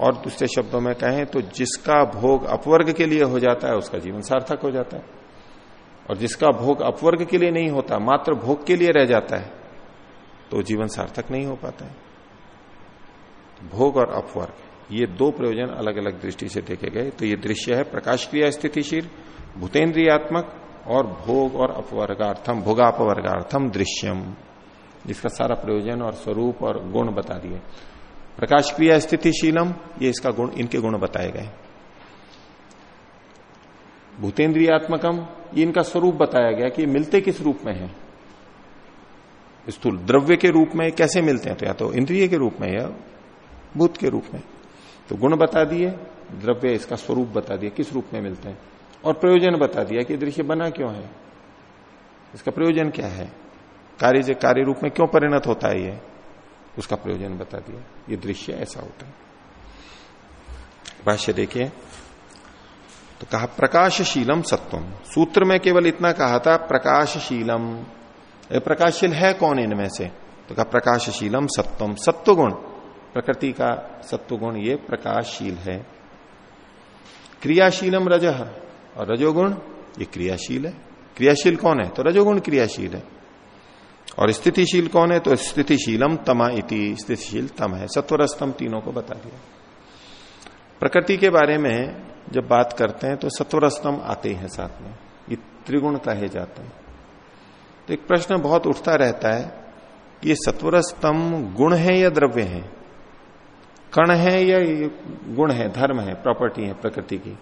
Speaker 1: और दूसरे शब्दों में कहें तो जिसका भोग अपवर्ग के लिए हो जाता है, उसका जीवन सार्थक हो जाता है। और जिसका भोग अपवर्ग के लिए नहीं होता, मात्र भोग के लिए रह जाता है तो जीवन सार्थक नहीं हो पाता है। भोग और अपवर्ग। ये दो प्रयोजन अलग अलग दृष्टि से देखे गए। तो ये दृश्य है प्रकाश क्रिया स्थितिशील, भूतेन्द्रियात्मक और भोग और अपवर्गार्थम, भोगापवर्गार्थम दृश्यम। जिसका सारा प्रयोजन और स्वरूप और गुण बता दिए। प्रकाश क्रिया स्थितिशीलम, ये इसका गुण, इनके गुण बताए गए। भूतेन्द्रियात्मकम, ये इनका स्वरूप बताया गया कि मिलते किस रूप में है? स्थूल द्रव्य के रूप में कैसे मिलते हैं? तो या तो इंद्रिय के रूप में या भूत के रूप में। तो गुण बता दिए, द्रव्य इसका स्वरूप बता दिया, किस रूप में मिलते हैं? और प्रयोजन बता दिया कि दृश्य बना क्यों है? इसका प्रयोजन क्या है? कार्य कार्य रूप में क्यों परिणत होता है ये? उसका प्रयोजन बता दिया। ये दृश्य ऐसा होता है। भाष्य देखिए। तो कहा, प्रकाशशीलम सत्वम। सूत्र में केवल इतना कहा था, प्रकाशशीलम। प्रकाशशील है कौन इनमें से? तो कहा, प्रकाशशीलम सत्वम। सत्व गुण प्रकृति का सत्व गुण ये प्रकाशशील है। क्रियाशीलम रज। और रजोगुण, ये क्रियाशील है। क्रियाशील कौन है? तो रजोगुण क्रियाशील है। और स्थितिशील कौन है? तो स्थितिशीलम तमा इति। स्थितिशील तम है। सत्वरस्तम तीनों को बता दिया। प्रकृति के बारे में जब बात करते हैं तो सत्वरस्तम आते हैं साथ में। ये त्रिगुण कहे जाते हैं। तो एक प्रश्न बहुत उठता रहता है कि ये सत्वरस्तम गुण है या द्रव्य है? कण है या गुण है, धर्म है, प्रॉपर्टी है, प्रकृति की?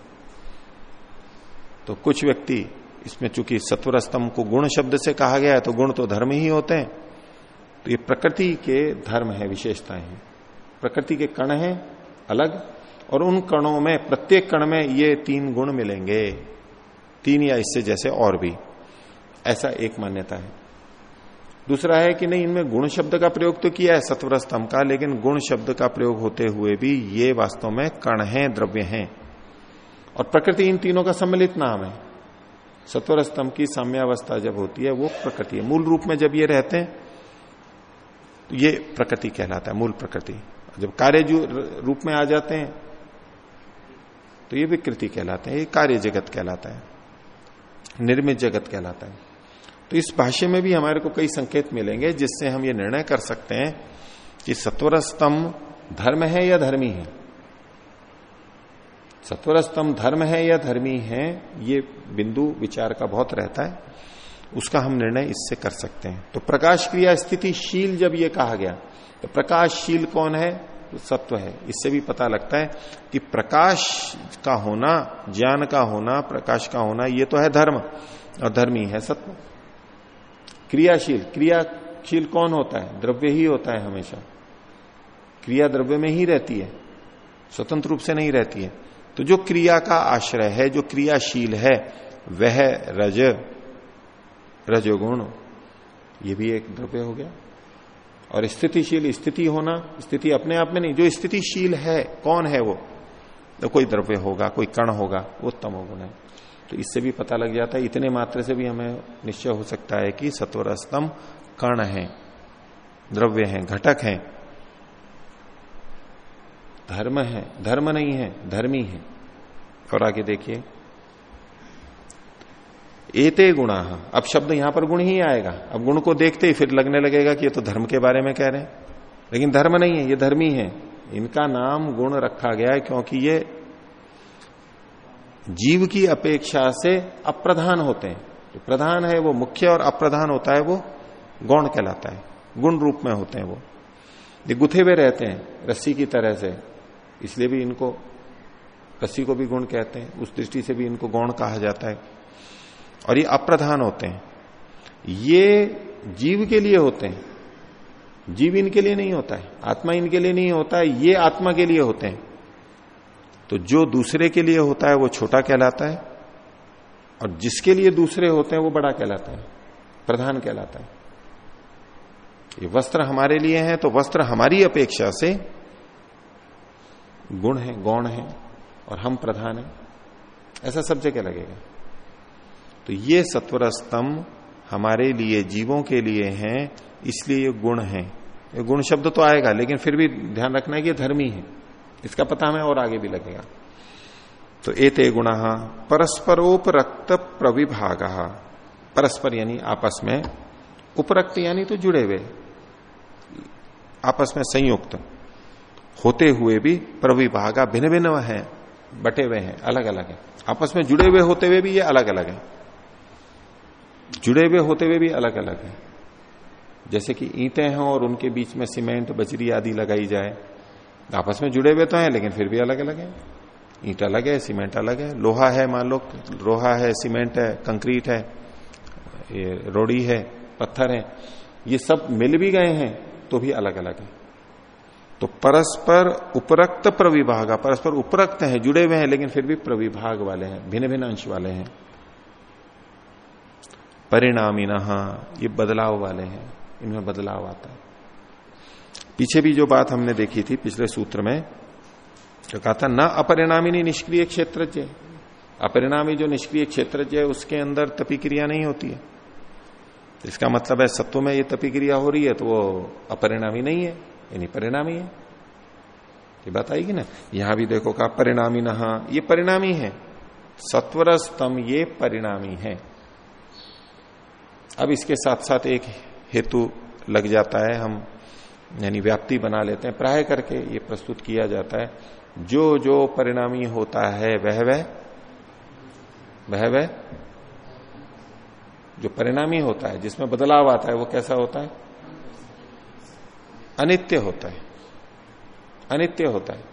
Speaker 1: तो कुछ व्यक्ति इसमें चूँकि सत्वर स्तंभ को गुण शब्द से कहा गया है तो गुण तो धर्म ही होते हैं। तो ये प्रकृति के धर्म है विशेषताएँ हैं। प्रकृति के कण हैं, अलग, और उन कणों में, प्रत्येक कण में ये तीन गुण मिलेंगे। तीन या इससे जैसे और भी। ऐसा एक मान्यता है। दूसरा है कि नहीं, इनमें गुण शब्द का प्रयोग तो किया है सत्वर स्तंभ का, लेकिन गुण शब्द का प्रयोग होते हुए भी ये वास्तव में कण है, द्रव्य हैं। और प्रकृति इन तीनों का सम्मिलित नाम है। सत्वर स्तंभ की साम्यावस्था जब होती है, वो प्रकृति है। मूल रूप में जब ये रहते हैं तो ये प्रकृति कहलाता है, मूल प्रकृति। जब कार्य रूप में आ जाते हैं तो ये विकृति कहलाते हैं, ये कार्य जगत कहलाता है, निर्मित जगत कहलाता है। तो इस भाष्य में भी हमारे को कई संकेत मिलेंगे, जिससे हम ये निर्णय कर सकते हैं कि सत्वर स्तंभ धर्म है या धर्मी है। सत्वर स्तंभ धर्म है या धर्मी है, ये बिंदु विचार का बहुत रहता है। उसका हम निर्णय इससे कर सकते हैं। तो प्रकाश क्रिया स्थितिशील जब ये कहा गया तो प्रकाशशील कौन है? तो सत्व है। इससे भी पता लगता है कि प्रकाश का होना, ज्ञान का होना, प्रकाश का होना, ये तो है धर्म, और धर्मी है सत्व। क्रियाशील क्रियाशील कौन होता है? द्रव्य ही होता है हमेशा। क्रिया द्रव्य में ही रहती है, स्वतंत्र रूप से नहीं रहती है। तो जो क्रिया का आश्रय है, जो क्रियाशील है, वह रज, रजोगुण, ये भी एक द्रव्य हो गया। और स्थितिशील, स्थिति होना, स्थिति अपने आप में नहीं, जो स्थितिशील है, कौन है वो? तो कोई द्रव्य होगा, कोई कण होगा, वो तमोगुण है। तो इससे भी पता लग जाता है, इतने मात्र से भी हमें निश्चय हो सकता है कि सत्वर स्तंभ कण है, द्रव्य है, घटक है। धर्म है, धर्म नहीं है, धर्मी है। और आगे देखिए। एते गुणा, अब शब्द यहाँ पर गुण ही आएगा। अब गुण को देखते ही फिर लगने लगेगा कि ये तो धर्म के बारे में कह रहे हैं। लेकिन धर्म नहीं है, ये धर्मी है। इनका नाम गुण रखा गया है क्योंकि ये जीव की अपेक्षा से अप्रधान होते हैं। जो प्रधान है, वो मुख्य और अप्रधान होता है, वो गौण कहलाता है। गुण रूप में होते हैं वो। ये गुथे हुए रहते हैं, रस्सी की तरह से। इसलिए भी इनको रस्सी को भी गुण कहते हैं। उस दृष्टि से भी इनको गौण कहा जाता है। और ये अप्रधान होते हैं। ये जीव के लिए होते हैं। जीव इनके लिए नहीं होता है। आत्मा इनके लिए नहीं होता है। ये आत्मा के लिए होते हैं। तो जो दूसरे के लिए होता है वो छोटा कहलाता है और जिसके लिए दूसरे होते हैं वो बड़ा कहलाता है, प्रधान कहलाता है। ये वस्त्र हमारे लिए है तो वस्त्र हमारी अपेक्षा से गुण है, गौण है और हम प्रधान है। ऐसा सब जगह लगेगा। तो ये सत्वर स्तंभ हमारे लिए, जीवों के लिए हैं, इसलिए ये गुण है। ये गुण शब्द तो आएगा, लेकिन फिर भी ध्यान रखना है कि धर्मी है। इसका पता हमें और आगे भी लगेगा। तो एते गुण परस्परोपरक्त प्रविभाग। परस्पर यानी आपस में, उपरक्त यानी तो जुड़े हुए, आपस में संयुक्त, होते हुए भी प्रविभागा भिन्न भिन्न है, बटे हुए हैं अलग अलग है। आपस में जुड़े हुए होते हुए भी ये अलग अलग है। जुड़े हुए होते हुए भी अलग अलग है। जैसे कि ईंटें हैं और उनके बीच में सीमेंट, बजरी आदि लगाई जाए आपस में जुड़े हुए तो हैं, लेकिन फिर भी अलग अलग है। ईंट अलग है, सीमेंट अलग है। लोहा है, मान लो, लोहा है, सीमेंट है, कंक्रीट है, ये रोड़ी है, पत्थर है। ये सब मिल भी गए हैं तो भी अलग अलग है। तो परस्पर उपरक्त प्रविभाग परस्पर उपरक्त है, जुड़े हुए हैं, लेकिन फिर भी प्रविभाग वाले हैं भिन्न भिन्न अंश वाले हैं। परिणामी ये बदलाव वाले हैं, इनमें बदलाव आता है। पीछे भी जो बात हमने देखी थी पिछले सूत्र में, जो कहा था, न अपरिणामी निष्क्रिय क्षेत्र अपरिणामी जो निष्क्रिय क्षेत्र है उसके अंदर तपी क्रिया नहीं होती है। इसका मतलब है, सत्व में ये तपी क्रिया हो रही है तो वो अपरिणामी नहीं है, यानी परिणामी है। ये बात आएगी ना? यहाँ भी देखो कहा परिणामी नहा ये परिणामी है। सत्वर स्तम ये परिणामी है। अब इसके साथ साथ एक हेतु लग जाता है, हम यानी व्याप्ति बना लेते हैं, प्राय करके ये प्रस्तुत किया जाता है। जो जो परिणामी होता है, वह वह वह वह, जो परिणामी होता है, जिसमें बदलाव आता है, वो कैसा होता है? अनित्य होता है। अनित्य होता है।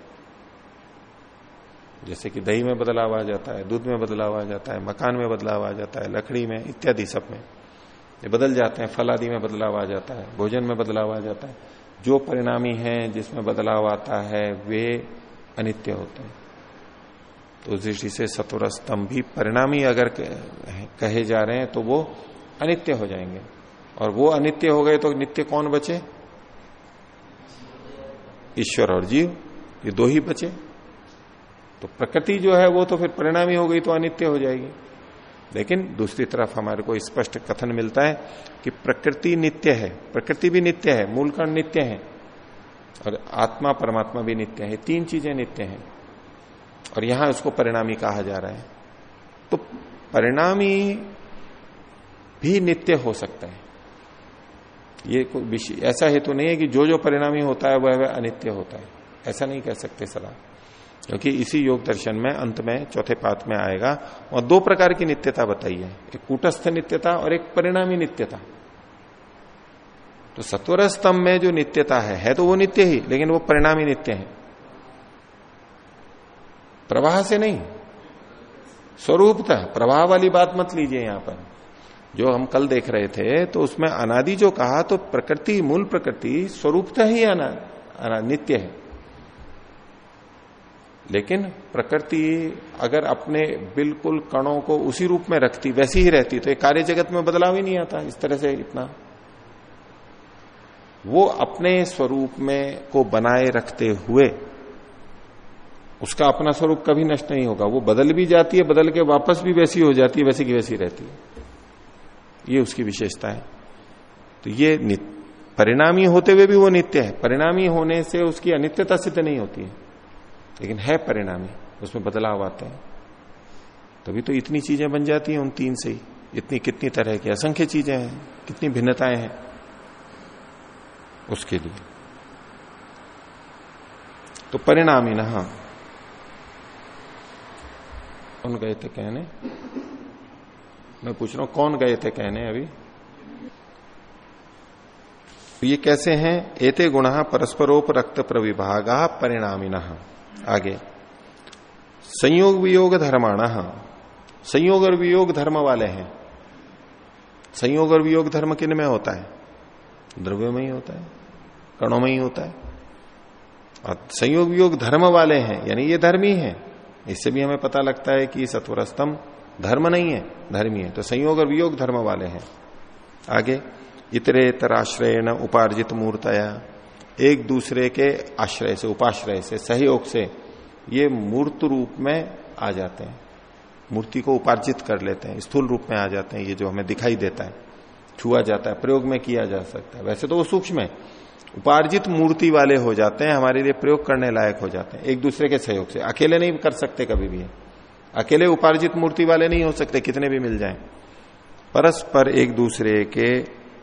Speaker 1: जैसे कि दही में बदलाव आ जाता है, दूध में बदलाव आ जाता है, मकान में बदलाव आ जाता है, लकड़ी में, इत्यादि सब में। ये बदल जाते हैं, फल आदि में बदलाव आ जाता है, भोजन में बदलाव आ जाता है। जो परिणामी है, जिसमें बदलाव आता है, वे अनित्य होते हैं। तो दृष्टि से सत्वर स्तंभ भी परिणामी अगर कहे जा रहे हैं तो वो अनित्य हो जाएँगे। और वो अनित्य हो गए तो नित्य कौन बचे? ईश्वर और जीव, ये दो ही बचे। तो प्रकृति जो है, वो तो फिर परिणामी हो गई तो अनित्य हो जाएगी। लेकिन दूसरी तरफ़ हमारे को स्पष्ट कथन मिलता है कि प्रकृति नित्य है। प्रकृति भी नित्य है मूल कण नित्य है, और आत्मा, परमात्मा भी नित्य है। तीन चीज़ें नित्य हैं। और यहाँ उसको परिणामी कहा जा रहा है। तो परिणामी भी नित्य हो सकता है। ये कोई ऐसा हेतु तो नहीं है कि जो जो परिणामी होता है वह वह अनित्य होता है। ऐसा नहीं कह सकते सलाह। क्योंकि इसी योग दर्शन में अंत में चौथे पात में आएगा। और दो प्रकार की नित्यता बताई है एक कूटस्थ नित्यता और एक परिणामी नित्यता। तो सत्वर स्तंभ में जो नित्यता है है तो वो नित्य ही लेकिन वो परिणामी नित्य है। प्रवाह से नहीं। स्वरूपता प्रवाह वाली बात मत लीजिए यहाँ पर। जो हम कल देख रहे थे तो उसमें अनादि जो कहा तो प्रकृति मूल प्रकृति स्वरूपतः ही अना, अना नित्य है। लेकिन प्रकृति अगर अपने बिल्कुल कणों को उसी रूप में रखती, वैसी ही रहती तो कार्य जगत में बदलाव ही नहीं आता, इस तरह से इतना। वो अपने स्वरूप में को बनाए रखते हुए, उसका अपना स्वरूप कभी नष्ट नहीं होगा। वो बदल भी जाती है, बदल के वापस भी वैसी हो जाती है, वैसी की वैसी रहती है। ये उसकी विशेषता है। तो ये परिणामी होते हुए भी वो नित्य है। परिणामी होने से उसकी अनित्यता सिद्ध नहीं होती है। लेकिन है परिणामी, उसमें बदलाव आते हैं। तभी तो इतनी चीज़ें बन जाती हैं उन तीन से ही। इतनी कितनी तरह की असंख्य चीज़ें हैं, कितनी भिन्नताएँ हैं उसके लिए। तो परिणामी न हाँ। कौन गए थे कहने? मैं पूछ रहा हूँ, कौन गए थे कहने अभी? तो ये कैसे हैं? एते गुण परस्परोप रक्त प्रविभाग परिणामी आगे। संयोग वियोग धर्माण। संयोग और वियोग धर्म वाले हैं। संयोग और वियोग धर्म किन में होता है? द्रव्य में ही होता है, कणों में ही होता है। और संयोग वियोग धर्म वाले हैं, यानी ये धर्मी है। इससे भी हमें पता लगता है कि सत्वर स्तंभ धर्म नहीं है, धर्मी है। तो संयोग और वियोग धर्म वाले हैं। आगे इतरे तराश्रय न उपार्जित मूर्तया। एक दूसरे के आश्रय से, उपाश्रय से, सहयोग से ये मूर्त रूप में आ जाते हैं। मूर्ति को उपार्जित कर लेते हैं, स्थूल रूप में आ जाते हैं, ये जो हमें दिखाई देता है। छुआ जाता है, प्रयोग में किया जा सकता है। वैसे तो वो सूक्ष्म है। उपार्जित मूर्ति वाले हो जाते हैं, हमारे लिए प्रयोग करने लायक हो जाते हैं, एक दूसरे के सहयोग से। अकेले नहीं कर सकते कभी भी अकेले उपार्जित मूर्ति वाले नहीं हो सकते, कितने भी मिल जाएँ। परस्पर एक दूसरे के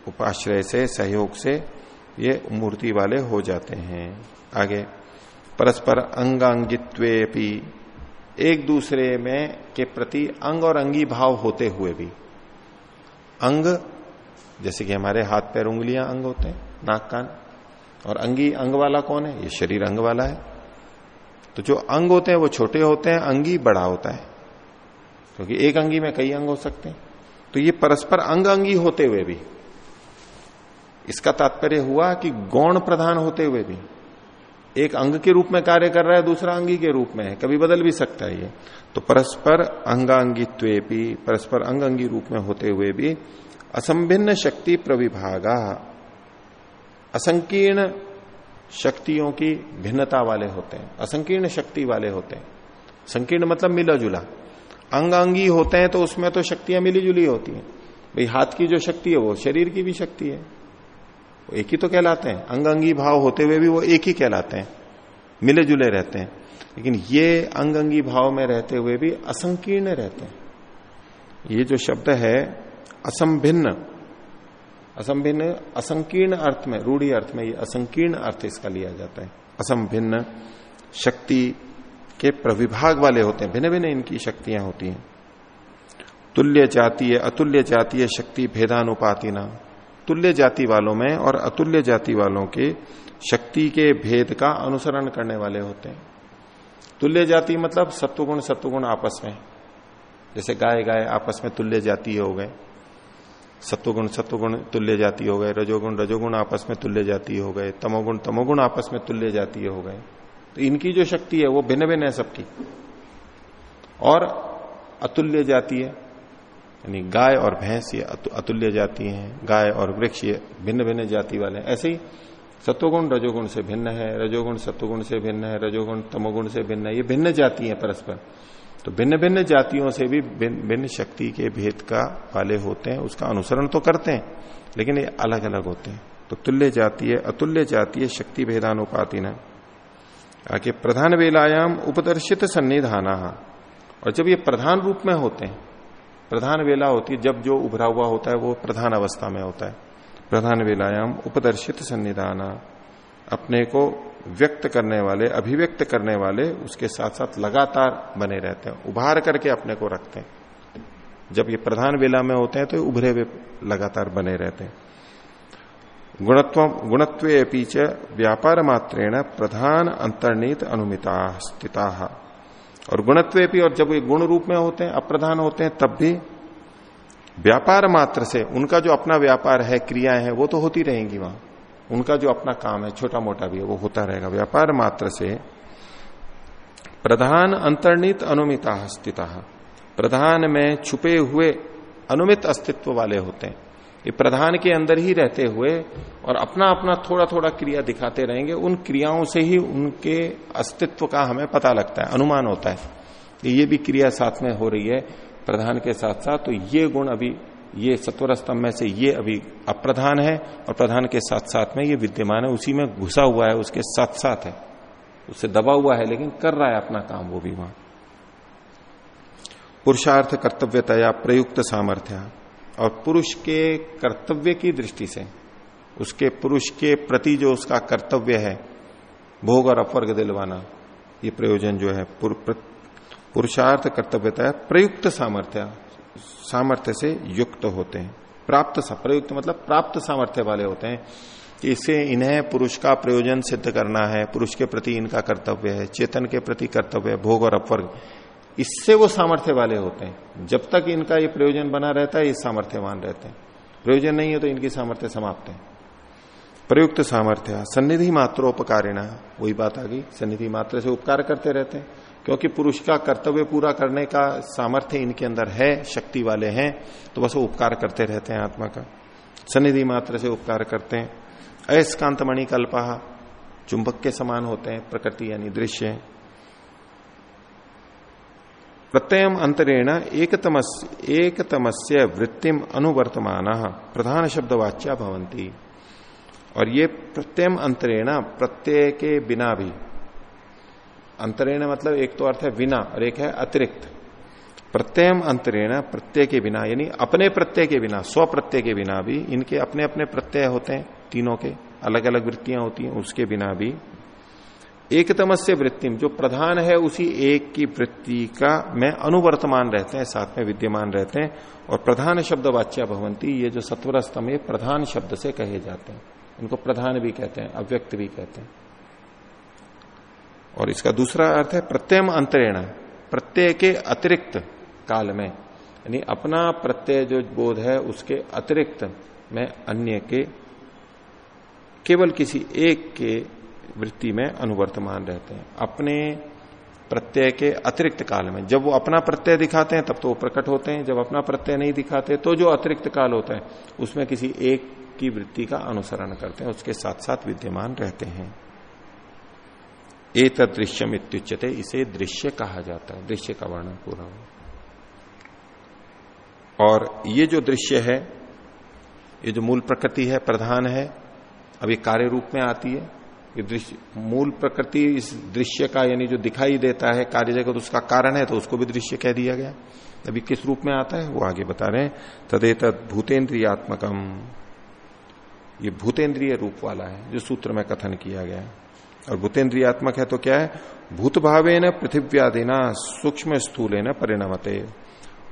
Speaker 1: उपाश्रय से, सहयोग से ये मूर्ति वाले हो जाते हैं। आगे, परस्पर अंगांगित्वे एक दूसरे में के प्रति अंग और अंगी भाव होते हुए भी। अंग, जैसे कि हमारे हाथ पैर उंगलियाँ अंग होते हैं, नाक कान। और अंगी अंग वाला कौन है? ये शरीर अंग वाला है। तो जो अंग होते हैं वो छोटे होते हैं, अंगी बड़ा होता है। क्योंकि एक अंगी में कई अंग हो सकते हैं। तो ये परस्पर अंग अंगी होते हुए भी। इसका तात्पर्य हुआ कि गौण प्रधान होते हुए भी, एक अंग के रूप में कार्य कर रहा है, दूसरा अंगी के रूप में है, कभी बदल भी सकता है ये। तो परस्पर अंगांगित्वे भी परस्पर अंग अंगी रूप में होते हुए भी असंभिन्न शक्ति प्रविभागा, असंकीर्ण शक्तियों की भिन्नता वाले होते हैं, असंकीर्ण शक्ति वाले होते हैं। संकीर्ण मतलब मिला जुला अंगांगी होते हैं तो उसमें तो शक्तियाँ मिली जुली होती हैं। भाई हाथ की जो शक्ति है, वो शरीर की भी शक्ति है। एक ही तो कहलाते हैं। अंग अंगी भाव होते हुए भी वो एक ही कहलाते हैं। मिले जुले रहते हैं। लेकिन ये अंग अंगी भाव में रहते हुए भी असंकीर्ण रहते हैं। ये जो शब्द है, असंभिन्न असंभिन्न, असंकीर्ण अर्थ में, रूढ़ी अर्थ में ये असंकीर्ण अर्थ इसका लिया जाता है। असंभिन्न शक्ति के प्रविभाग वाले होते हैं। भिन्न भिन्न इनकी शक्तियाँ होती हैं। तुल्य जातीय, अतुल्य जातीय शक्ति भेदानुपाति तुल्य जाति वालों में और अतुल्य जाति वालों के शक्ति के भेद का अनुसरण करने वाले होते हैं। तुल्य जाति मतलब सत्वगुण सत्वगुण आपस में। जैसे गाय गाय आपस में तुल्य जाति हो गए। सत्वगुण सत्वगुण तुल्य जाति हो गए। रजोगुण रजोगुण आपस में तुल्य जाति हो गए। तमोगुण तमोगुण आपस में तुल्य जाति हो गए। तो इनकी जो शक्ति है, वो भिन्न भिन्न है सबकी। और अतुल्य जाति है। यानी गाय और भैंस ये अतुल्य जाति हैं। गाय और वृक्ष ये भिन्न भिन्न जाति वाले हैं। ऐसे ही सत्वगुण, रजोगुण से भिन्न है, रजोगुण, सत्वगुण से भिन्न है, रजोगुण, तमोगुण से भिन्न है, ये भिन्न जाति है परस्पर। तो भिन्न भिन्न जातियों से भी भिन्न शक्ति के भेद का वाले होते हैं, उसका अनुसरण तो करते हैं, लेकिन ये अलग अलग होते हैं। तो तुल्य जातीय अतुल्य जातीय शक्ति भेदानुपाति न प्रधान वेलायाम, उपदर्शित सन्निधाना। और जब ये प्रधान रूप में होते हैं प्रधान वेला होती है, जब जो उभरा हुआ होता है, वो प्रधान अवस्था में होता है। प्रधान वेलायाम उपदर्शित सन्निधान, अपने को व्यक्त करने वाले, अभिव्यक्त करने वाले, उसके साथ साथ लगातार बने रहते हैं, उभार करके अपने को रखते हैं। जब ये प्रधान वेला में होते हैं तो उभरे हुए लगातार बने रहते हैं। गुणत्व गुणत्व व्यापार मात्रेण प्रधान अंतर्नीत अनुमिता स्थिता और गुणत्व भी, और जब ये गुण रूप में होते हैं, अप्रधान होते हैं, तब भी व्यापार मात्र से, उनका जो अपना व्यापार है, क्रियाएँ हैं, वो तो होती रहेंगी वहाँ। उनका जो अपना काम है, छोटा मोटा भी है, वो होता रहेगा। व्यापार मात्र से प्रधान अंतर्नित अनुमिता स्थिता प्रधान में छुपे हुए अनुमित अस्तित्व वाले होते हैं। ये प्रधान के अंदर ही रहते हुए और अपना अपना थोड़ा थोड़ा क्रिया दिखाते रहेंगे। उन क्रियाओं से ही उनके अस्तित्व का हमें पता लगता है, अनुमान होता है कि ये भी क्रिया साथ में हो रही है प्रधान के साथ साथ तो ये गुण अभी, ये सत्वर स्तंभ में से ये अभी अप्रधान है और प्रधान के साथ साथ में ये विद्यमान है। उसी में घुसा हुआ है, उसके साथ साथ है। उससे दबा हुआ है, लेकिन कर रहा है अपना काम वो भी वहाँ। पुरुषार्थ कर्तव्यतया प्रयुक्त सामर्थ्य। और पुरुष के कर्तव्य की दृष्टि से, उसके पुरुष के प्रति जो उसका कर्तव्य है, भोग और अपवर्ग दिलवाना, ये प्रयोजन जो है पुरुषार्थ कर्तव्यता है प्रयुक्त सामर्थ्य सामर्थ्य से युक्त होते हैं। प्राप्त प्रयुक्त मतलब प्राप्त सामर्थ्य वाले होते हैं कि इससे इन्हें पुरुष का प्रयोजन सिद्ध करना है, पुरुष के प्रति इनका कर्तव्य है, चेतन के प्रति कर्तव्य है, भोग और अपवर्ग। इससे वो सामर्थ्य वाले होते हैं। जब तक इनका ये प्रयोजन बना रहता है, ये सामर्थ्यवान रहते हैं। प्रयोजन नहीं है तो इनकी सामर्थ्य समाप्त है। प्रयुक्त सामर्थ्य, सन्निधि मात्र मात्रोपकारिणा, वही बात आ गई। सन्निधि मात्र से उपकार करते रहते हैं, क्योंकि पुरुष का कर्तव्य पूरा करने का सामर्थ्य इनके अंदर है, शक्ति वाले हैं तो बस वो उपकार करते रहते हैं आत्मा का। सन्निधि मात्र से उपकार करते हैं। अयस्कांत मणि कल्पा चुंबक के समान होते हैं, प्रकृति यानी दृश्य। प्रत्ययम अंतरेण एक तमस्य वृत्तिम अनुवर्तमान प्रधान शब्द वाच्या भवंती और ये प्रत्ययम अंतरेण प्रत्यय के बिना भी। अंतरेण मतलब एक तो अर्थ है बिना, और एक है अतिरिक्त। प्रत्ययम अंतरेण प्रत्यय के बिना, यानी अपने प्रत्यय के बिना स्व प्रत्यय के बिना भी, इनके अपने अपने प्रत्यय होते हैं, तीनों के अलग अलग वृत्तियाँ होती हैं, उसके बिना भी। एक तमस्य वृत्तिम जो प्रधान है, उसी एक की वृत्ति का में अनुवर्तमान रहते हैं, साथ में विद्यमान रहते हैं, और प्रधान शब्द वाच्या भवंती, ये जो सत्वर स्तम ये प्रधान शब्द से कहे जाते हैं। उनको प्रधान भी कहते हैं, अव्यक्त भी कहते हैं। और इसका दूसरा अर्थ है प्रत्यय अंतरेण, प्रत्यय के अतिरिक्त काल में। यानी अपना प्रत्यय जो बोध है, उसके अतिरिक्त में अन्य के, केवल किसी एक के वृत्ति में अनुवर्तमान रहते हैं। अपने प्रत्यय के अतिरिक्त काल में, जब वो अपना प्रत्यय दिखाते हैं, तब तो वो प्रकट होते हैं, जब अपना प्रत्यय नहीं दिखाते तो जो अतिरिक्त काल होता है, उसमें किसी एक की वृत्ति का अनुसरण करते हैं, उसके साथ साथ विद्यमान रहते हैं। एक दृश्यम इत्युच्यते, इसे दृश्य कहा जाता है, दृश्य का वर्णन पूरा हो। और ये जो दृश्य है, ये जो मूल प्रकृति है, प्रधान है, अब ये कार्य रूप में आती है ये दृश्य, मूल प्रकृति इस दृश्य का यानी जो दिखाई देता है, कार्य जगत उसका कारण है तो उसको भी दृश्य कह दिया गया। अभी किस रूप में आता है, वो आगे बता रहे हैं। तदेत भूतेन्द्रियात्मकम। ये भूतेन्द्रिय रूप वाला है, जो सूत्र में कथन किया गया और भूतेन्द्रियात्मक है तो क्या है? भूत भावे न पृथ्व्यादिना सूक्ष्म स्थूल न परिणमते।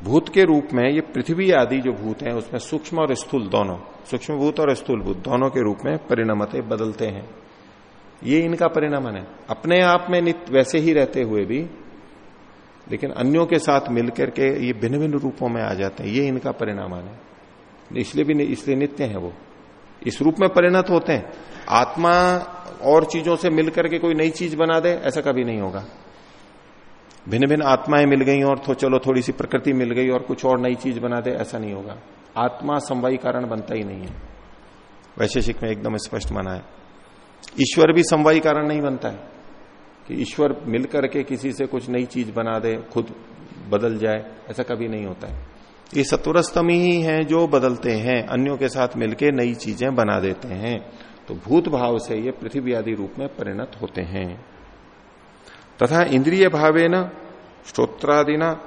Speaker 1: भूत के रूप में ये पृथ्वी आदि जो भूत हैं, उसमें सूक्ष्म और स्थूल दोनों, सूक्ष्म भूत और स्थूल भूत दोनों के रूप में परिणमते, बदलते हैं। ये इनका परिणाम है। अपने आप में नित्य वैसे ही रहते हुए भी, लेकिन अन्यों के साथ मिलकर के ये भिन्न भिन्न रूपों में आ जाते हैं। ये इनका परिणाम है। इसलिए भी इसलिए नित्य है वो। इस रूप में परिणत होते हैं। आत्मा और चीज़ों से मिलकर के कोई नई चीज़ बना दे, ऐसा कभी नहीं होगा। भिन्न भिन्न आत्माएँ मिल गई और तो चलो थोड़ी सी प्रकृति मिल गई और कुछ और नई चीज़ बना दे, ऐसा नहीं होगा। आत्मा समवायी कारण बनता ही नहीं है। वैशेषिक में एकदम स्पष्ट माना है। ईश्वर भी समवायी कारण नहीं बनता है कि ईश्वर मिलकर के किसी से कुछ नई चीज़ बना दे, खुद बदल जाए, ऐसा कभी नहीं होता है। ये सत्वरस्तम ही हैं जो बदलते हैं, अन्यों के साथ मिलकर नई चीज़ें बना देते हैं। तो भूत भाव से ये पृथ्वी आदि रूप में परिणत होते हैं। तथा इंद्रिय भावे न श्रोत्रादिना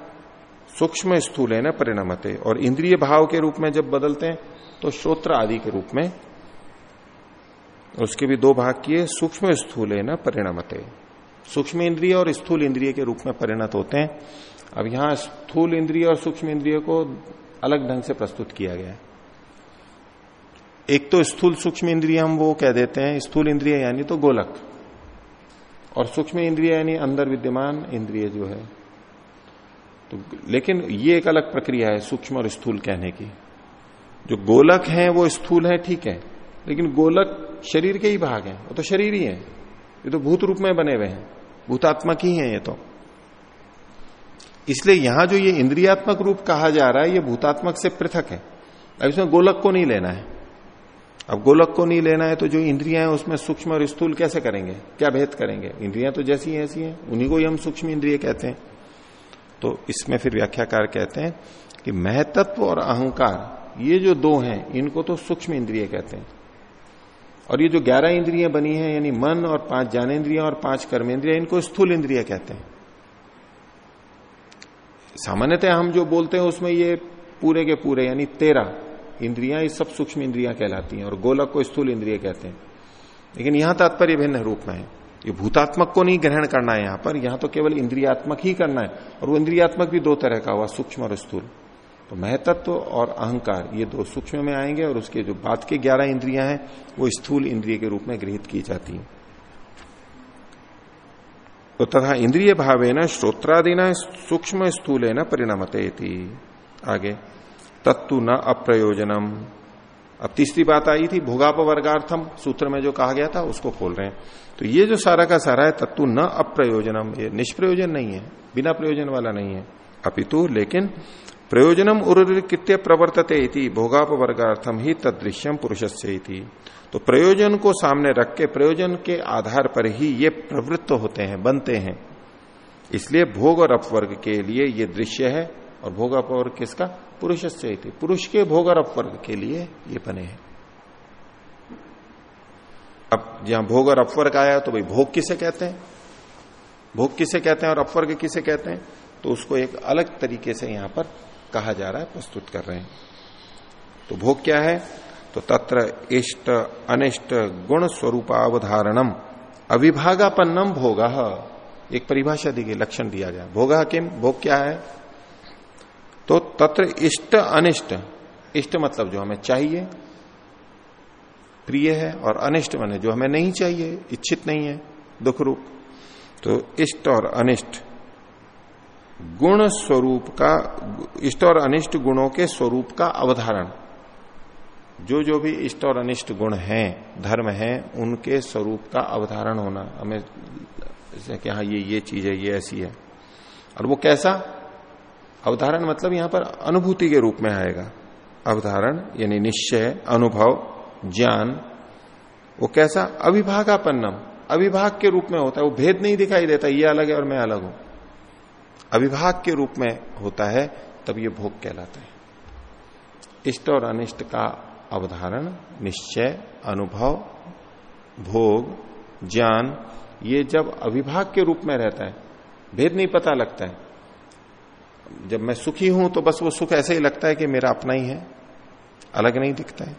Speaker 1: सूक्ष्म स्थूल न परिणमते। और इंद्रिय भाव के रूप में जब बदलते हैं तो श्रोत्र आदि के रूप में उसके भी दो भाग किए, सूक्ष्म स्थूल है ना परिणमते। सूक्ष्म इंद्रिय और स्थूल इंद्रिय के रूप में परिणत होते हैं। अब यहाँ स्थूल इंद्रिय और सूक्ष्म इंद्रिय को अलग ढंग से प्रस्तुत किया गया है। एक तो स्थूल सूक्ष्म इंद्रिय हम वो कह देते हैं, स्थूल इंद्रिय यानी तो गोलक। और सूक्ष्म इंद्रिय यानी अंदर विद्यमान इंद्रिय जो है। तो लेकिन ये एक अलग प्रक्रिया है सूक्ष्म और स्थूल कहने की। जो गोलक है, वो स्थूल है, ठीक है। लेकिन गोलक शरीर के ही भाग हैं। वो तो शरीर ही है। ये तो भूत रूप में बने हुए हैं। भूतात्मक ही है ये तो। इसलिए यहाँ जो ये इंद्रियात्मक रूप कहा जा रहा है, ये भूतात्मक से पृथक है। अब इसमें गोलक को नहीं लेना है। अब गोलक को नहीं लेना है तो जो इंद्रियाँ हैं, उसमें सूक्ष्म और स्थूल कैसे करेंगे? क्या भेद करेंगे? इंद्रियाँ तो जैसी ऐसी हैं। उन्हीं को ही हम सूक्ष्म इंद्रिय कहते हैं। तो इसमें फिर व्याख्याकार कहते हैं कि महतत्व और अहंकार, ये जो दो हैं, इनको तो सूक्ष्म इंद्रिय कहते हैं। और ये जो ग्यारह इंद्रियाँ बनी है, यानी मन और पाँच ज्ञानेन्द्रियाँ और पाँच कर्मेंद्रिया, इनको स्थूल इंद्रिय कहते हैं। सामान्यतः हम जो बोलते हैं, उसमें ये पूरे के पूरे, यानी तेरह इंद्रियाँ, ये सब सूक्ष्म इंद्रियाँ कहलाती हैं, और गोलक को स्थूल इंद्रिय कहते हैं। लेकिन यहाँ तात्पर्य भिन्न रूप में है। ये भूतात्मक को नहीं ग्रहण करना है यहाँ पर, यहाँ तो केवल इंद्रियात्मक ही करना है, और वो इंद्रियात्मक भी दो तरह का हुआ, सूक्ष्म और स्थूल। तो महतत्व और अहंकार, ये दो सूक्ष्म में आएँगे और उसके जो बात के ग्यारह इंद्रियाँ हैं, वो स्थूल इंद्रिय के रूप में गृहित की जाती हैं। तो तथा इंद्रिय भावे न श्रोत्रादिना सूक्ष्म स्थूल न परिणमते आगे तत्व न अप्रयोजनम। अब तीसरी बात आई थी भोगाप वर्गार्थम सूत्र में जो कहा गया था, उसको खोल रहे हैं। तो ये जो सारा का सारा है तत्व न अप्रयोजनम, ये निष्प्रयोजन नहीं है, बिना प्रयोजन वाला नहीं है। अपितु, लेकिन प्रयोजनम उर्कृत्य प्रवर्तते इति भोगाप वर्गार्थम ही तदृश्यम पुरुष तो प्रयोजन को सामने रख के, प्रयोजन के आधार पर ही ये प्रवृत्त होते हैं, बनते हैं। इसलिए भोग और अपवर्ग के लिए ये दृश्य है, और भोग अपवर्ग किसका? पुरुष पुरुष के भोग और अपवर्ग के लिए ये बने हैं। अब जहाँ भोग और अपवर्ग आया तो भाई भोग किसे कहते हैं? भोग किसे कहते हैं और अपवर्ग किसे कहते हैं? तो उसको एक अलग तरीके से यहाँ पर कहा जा रहा है, प्रस्तुत कर रहे हैं। तो भोग क्या है? तो तत्र इष्ट अनिष्ट गुण स्वरूपावधारणम अविभागापन्नम भोग। एक परिभाषा दी गई, लक्षण दिया गया। भोग किम? भोग क्या है? तो तत्र इष्ट अनिष्ट। इष्ट मतलब जो हमें चाहिए, प्रिय है, और अनिष्ट माने जो हमें नहीं चाहिए, इच्छित नहीं है दुख रूप तो इष्ट और अनिष्ट गुण स्वरूप का, इष्ट और अनिष्ट गुणों के स्वरूप का अवधारण। जो जो भी इष्ट और अनिष्ट गुण हैं, धर्म हैं, उनके स्वरूप का अवधारण होना, हमें जैसे कि हाँ ये ये चीज़ है, ये ऐसी है। और वो कैसा? अवधारण मतलब यहाँ पर अनुभूति के रूप में आएगा। अवधारण, यानी निश्चय, अनुभव, ज्ञान, वो कैसा? अविभागापन्नम। अविभाग के रूप में होता है, वो भेद नहीं दिखाई देता, ये अलग है और मैं अलग हूँ। अविभाग के रूप में होता है, तब ये भोग कहलाता है। इष्ट और अनिष्ट का अवधारण, निश्चय, अनुभव, भोग, ज्ञान, ये जब अविभाग के रूप में रहता है, भेद नहीं पता लगता है। जब मैं सुखी हूँ तो बस वो सुख ऐसे ही लगता है कि मेरा अपना ही है, अलग नहीं दिखता है।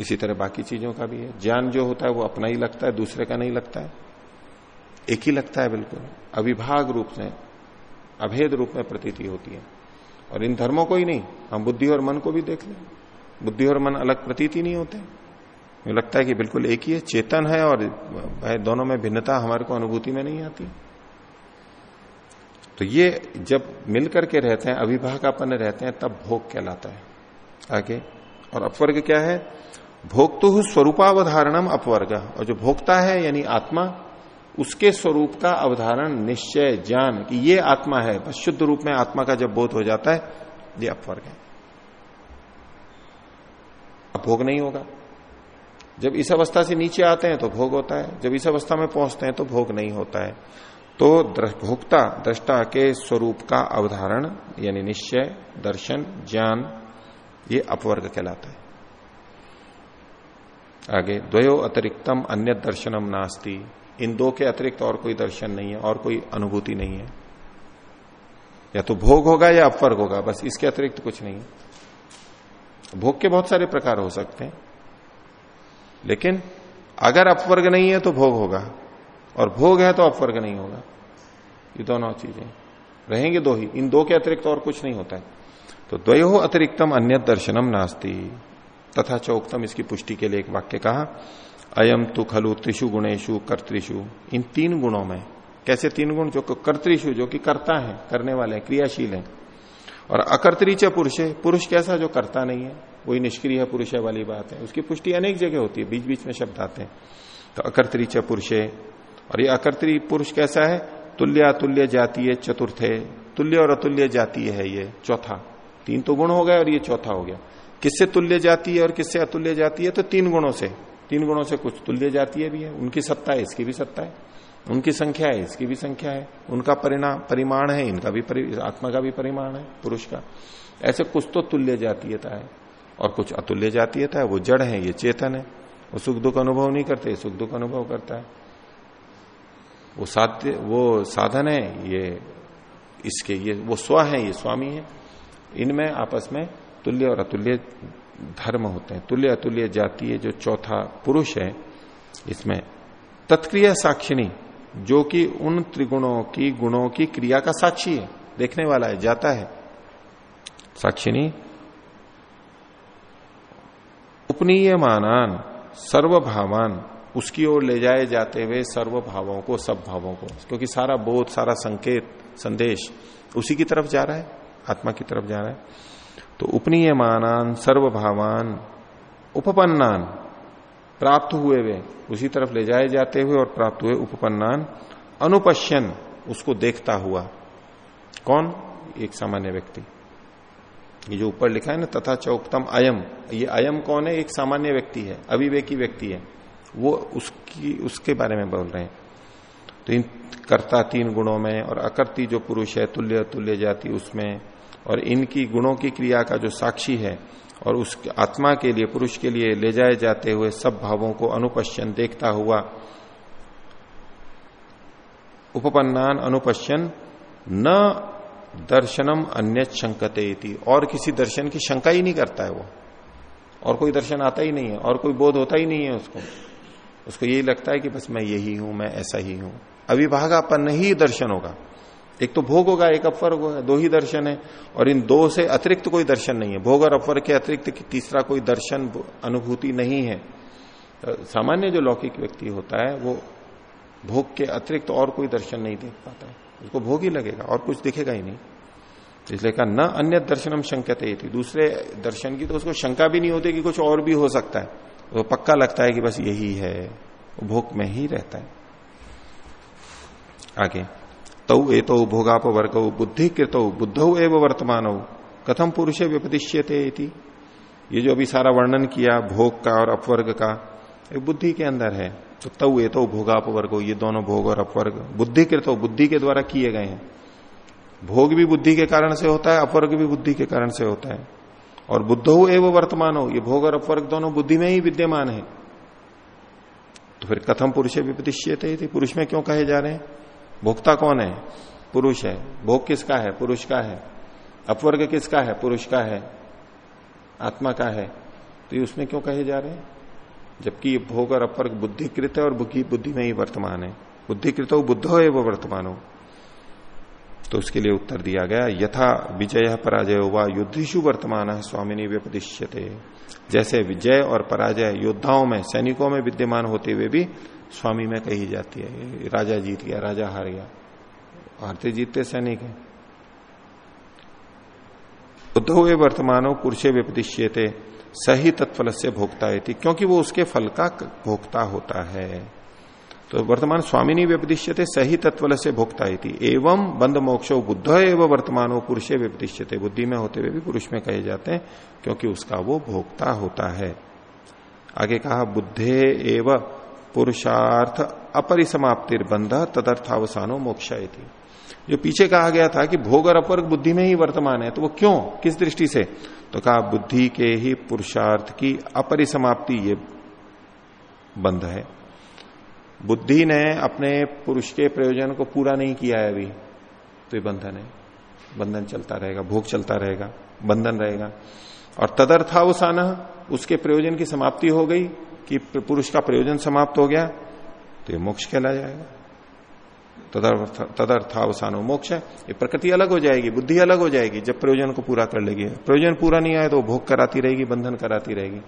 Speaker 1: इसी तरह बाकी चीज़ों का भी है। ज्ञान जो होता है, वो अपना ही लगता है, दूसरे का नहीं लगता है। एक ही लगता है बिल्कुल। अविभाग रूप से अभेद रूप में प्रतीति होती है। और इन धर्मों को ही नहीं, हम बुद्धि और मन को भी देख लें। बुद्धि और मन अलग प्रतीति नहीं होते। लगता है कि बिल्कुल एक ही है, चेतन है और दोनों में भिन्नता हमारे को अनुभूति में नहीं आती। तो ये जब मिलकर के रहते हैं, अभिभागापन रहते हैं, तब भोग कहलाता है। आगे, और अपवर्ग क्या है? भोक्तु स्वरूपावधारणम अपवर्ग। और जो भोगता है, यानी आत्मा उसके स्वरूप का अवधारण, निश्चय, ज्ञान कि ये आत्मा है, बस शुद्ध रूप में आत्मा का जब बोध हो जाता है, ये अपवर्ग है। अब भोग नहीं होगा। जब इस अवस्था से नीचे आते हैं तो भोग होता है। जब इस अवस्था में पहुँचते हैं तो भोग नहीं होता है। तो भोक्ता, दृष्टा के स्वरूप का अवधारण, यानी निश्चय, दर्शन, ज्ञान, ये अपवर्ग कहलाता है। आगे, द्वयो अतिरिक्तम अन्य दर्शनम नास्ती। इन दो के अतिरिक्त और कोई दर्शन नहीं है, और कोई अनुभूति नहीं है। या तो भोग होगा या अपवर्ग होगा, बस इसके अतिरिक्त कुछ नहीं है। भोग के बहुत सारे प्रकार हो सकते हैं। लेकिन अगर अपवर्ग नहीं है तो भोग होगा, और भोग है तो अपवर्ग नहीं होगा। ये दोनों चीज़ें रहेंगे दो ही, इन दो के अतिरिक्त और कुछ नहीं होता है। तो द्वयो अतिरिक्तम अन्य दर्शनम नास्ती। तथा चौकतम इसकी पुष्टि के लिए एक वाक्य कहा अयम तु खलु त्रिशु गुणेशु कर्तृषु इन तीन गुणों में, कैसे तीन गुण? जो कर्तृषु जो कि करता है, करने वाले हैं, क्रियाशील है। और अकर्तरीच पुरुष है पुरुष कैसा? जो करता नहीं है, वही निष्क्रिय पुरुष है वाली बात है। उसकी पुष्टि अनेक जगह होती है बीच बीच में शब्द आते हैं। तो अकर्तरीच पुरुष है और ये अकर्तरी पुरुष कैसा है? तुल्य अतुल्य जातीय चतुर्थ। तुल्य और अतुल्य जातीय है ये, चौथा। तीन तो गुण हो गए और ये चौथा हो गया। किससे तुल्य जाती है और किससे अतुल्य जाती है तो तीन गुणों से। तीन गुणों से कुछ तुल्य जातीय भी है, उनकी सत्ता है, इसकी भी सत्ता है, उनकी संख्या है, इसकी भी संख्या है, उनका परिणाम परिमाण है, इनका भी आत्मा का भी परिमाण है, पुरुष का। ऐसे कुछ तो तुल्य जातीयता है, और कुछ अतुल्य जातीयता है, वो जड़ है, ये चेतन है, वो सुख दुख अनुभव नहीं करते सुख दुख अनुभव करता है। वो साध्य, वो साधन है, ये इसके, ये, वो स्व है, ये स्वामी है, इनमें, आपस में तुल्य और अतुल्य धर्म होते हैं, तुल्य अतुल्य जातीय जो चौथा पुरुष है, इसमें तत्क्रिया साक्षिणी, जो कि उन त्रिगुणों की, गुणों की क्रिया का साक्षी है, देखने वाला है, जाता है। साक्षिणी उपनीय मानान सर्वभावान, उसकी ओर ले जाए जाते हुए सर्व भावों को सब भावों को, क्योंकि सारा बोध, सारा संकेत, संदेश उसी की तरफ़ जा रहा है, आत्मा की तरफ़ जा रहा है। तो उपनीय मानान सर्व भावान उपपन्नान, प्राप्त हुए वे, उसी तरफ़ ले जाए जाते हुए और प्राप्त हुए उपपन्नान, अनुपश्यन, उसको देखता हुआ। कौन? एक सामान्य व्यक्ति। ये जो ऊपर लिखा है ना, तथा चौकतम अयम, ये अयम कौन है? एक सामान्य व्यक्ति है, अविवेकी व्यक्ति है। वो उसकी, उसके बारे में बोल रहे हैं। तो इन कर्ता तीन गुणों में और अकर्ती जो पुरुष है, तुल्य तुल्य जाति, उसमें और इनकी गुणों की क्रिया का जो साक्षी है और उस आत्मा के लिए, पुरुष के लिए ले जाए जाते हुए सब भावों को अनुपश्यन देखता हुआ उपपन्नान अनुपश्यन न दर्शनम अन्य शंकते और किसी दर्शन की शंका ही नहीं करता है वो। और कोई दर्शन आता ही नहीं है, और कोई बोध होता ही नहीं है उसको। उसको यही लगता है कि बस मैं यही हूँ, मैं ऐसा ही हूँ। अविभागापन्न ही दर्शन होगा। एक तो भोग होगा, एक अपर होगा, दो ही दर्शन है, और इन दो से अतिरिक्त कोई दर्शन नहीं है। भोग और अपर के अतिरिक्त तीसरा कोई दर्शन अनुभूति नहीं है। सामान्य जो लौकिक व्यक्ति होता है, वो भोग के अतिरिक्त और कोई दर्शन नहीं देख पाता है। उसको भोग ही लगेगा, और कुछ दिखेगा ही नहीं। इसलिए कहा, न अन्य दर्शनम शंकते थी दूसरे दर्शन की तो उसको शंका भी नहीं होती कि कुछ और भी हो सकता है। वो तो पक्का लगता है कि बस यही है। भोग में ही रहता है। आगे। तौ ए तो भोगाप वर्ग बुद्धि कृत बुद्ध एवं वर्तमान। कथम पुरुष व्यपदिश्यते ये जो अभी सारा वर्णन किया, भोग का और अपवर्ग का एक बुद्धि के अंदर है। तो तव ये तो भोगाप वर्ग ये दोनों भोग और अपवर्ग। बुद्धि कृत बुद्धि के द्वारा किए गए हैं। भोग भी बुद्धि के कारण से होता है, अपवर्ग भी बुद्धि के कारण से होता है। और बुद्ध हो एवं वर्तमान हो ये भोग और अपवर्ग दोनों बुद्धि में ही विद्यमान है। तो फिर कथम पुरुष विपदिश्य पुरुष में क्यों कहे जा रहे हैं? भोक्ता कौन है? पुरुष है। भोग किसका है? पुरुष का है। अपवर्ग किसका है? पुरुष का है। आत्मा का है। तो ये उसमें क्यों कहे जा रहे हैं? जबकि ये भोग और अपवर्ग बुद्धिकृत है और बुद्धि बुद्धि में ही वर्तमान है। बुद्धिकृत हो, बुद्ध हो वो वर्तमान हो। तो उसके लिए उत्तर दिया गया, यथा विजय पराजय हुआ युद्धिशु वर्तमान है स्वामिनी व्यपदिश्यते। जैसे विजय और पराजय योद्धाओं में, सैनिकों में विद्यमान होते हुए भी स्वामी में कही जाती है, राजा जीत गया, राजा हार गया। हारते जीतते सैनिक है। उद्धव वर्तमानो पुरुषे व्यपदिश्यते, सही तत्फल से भोगता भोक्ता क्योंकि वो उसके फल का भोक्ता होता है। तो वर्तमान स्वामी स्वामिनी व्यपदिश्यते, सही तत्वल से भोक्ता एवं बंद मोक्षो बुद्ध एवं वर्तमानो पुरुषे व्यपदिश्यते। बुद्धि में होते हुए भी पुरुष में कहे जाते हैं, क्योंकि उसका वो भोक्ता होता है। आगे कहा, बुद्धे एवं पुरुषार्थ अपरिसमाप्तिर बंध तदर्थावसानो मोक्ष जो पीछे कहा गया था कि भोग और अपवर्ग बुद्धि में ही वर्तमान है तो वो क्यों? किस दृष्टि से? तो कहा, बुद्धि के ही पुरुषार्थ की अपरिसमाप्ति ये बंध है। बुद्धि ने अपने पुरुष के प्रयोजन को पूरा नहीं किया है अभी तो ये बंधन है। बंधन चलता रहेगा, भोग चलता रहेगा, बंधन रहेगा। और तदर्थावसान उसके प्रयोजन की समाप्ति हो गई कि पुरुष का प्रयोजन समाप्त हो गया तो ये मोक्ष कहला जाएगा। तदर्थावसानो मोक्ष है। ये प्रकृति अलग हो जाएगी, बुद्धि अलग हो जाएगी, जब प्रयोजन को पूरा कर लेगी। प्रयोजन पूरा नहीं आए तो भोग कराती रहेगी, बंधन कराती रहेगी।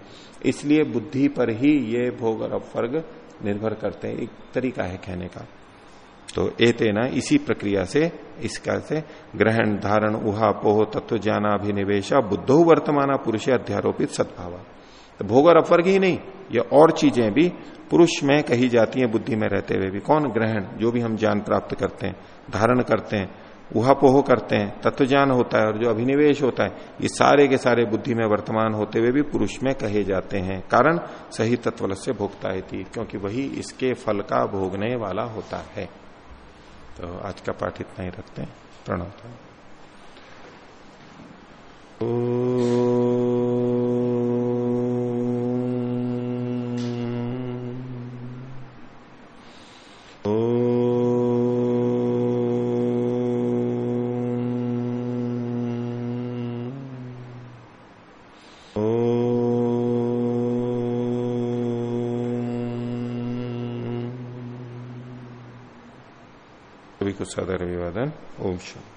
Speaker 1: इसलिए बुद्धि पर ही ये भोग और अपवर्ग निर्भर करते हैं। एक तरीका है कहने का। तो एते ना इसी प्रक्रिया से, इसका से ग्रहण, धारण, उहा, पोह, तत्व, ज्ञानाभिनिवेशा, बुद्धो वर्तमाना पुरुष अध्यारोपित सद्भाव। तो भोग और अपवर्ग ही नहीं, ये और चीज़ें भी पुरुष में कही जाती हैं, बुद्धि में रहते हुए भी। कौन ग्रहण? जो भी हम ज्ञान प्राप्त करते हैं, धारण करते हैं, उहापोह करते हैं तत्व ज्ञान होता है और जो अभिनिवेश होता है, ये सारे के सारे बुद्धि में वर्तमान होते हुए भी पुरुष में कहे जाते हैं। कारण सही तत्वल से भोगता है थी क्योंकि वही इसके फल का भोगने वाला होता है। तो आज का पाठ इतना ही रखते हैं। प्रणव सदर विवादन ओम शांति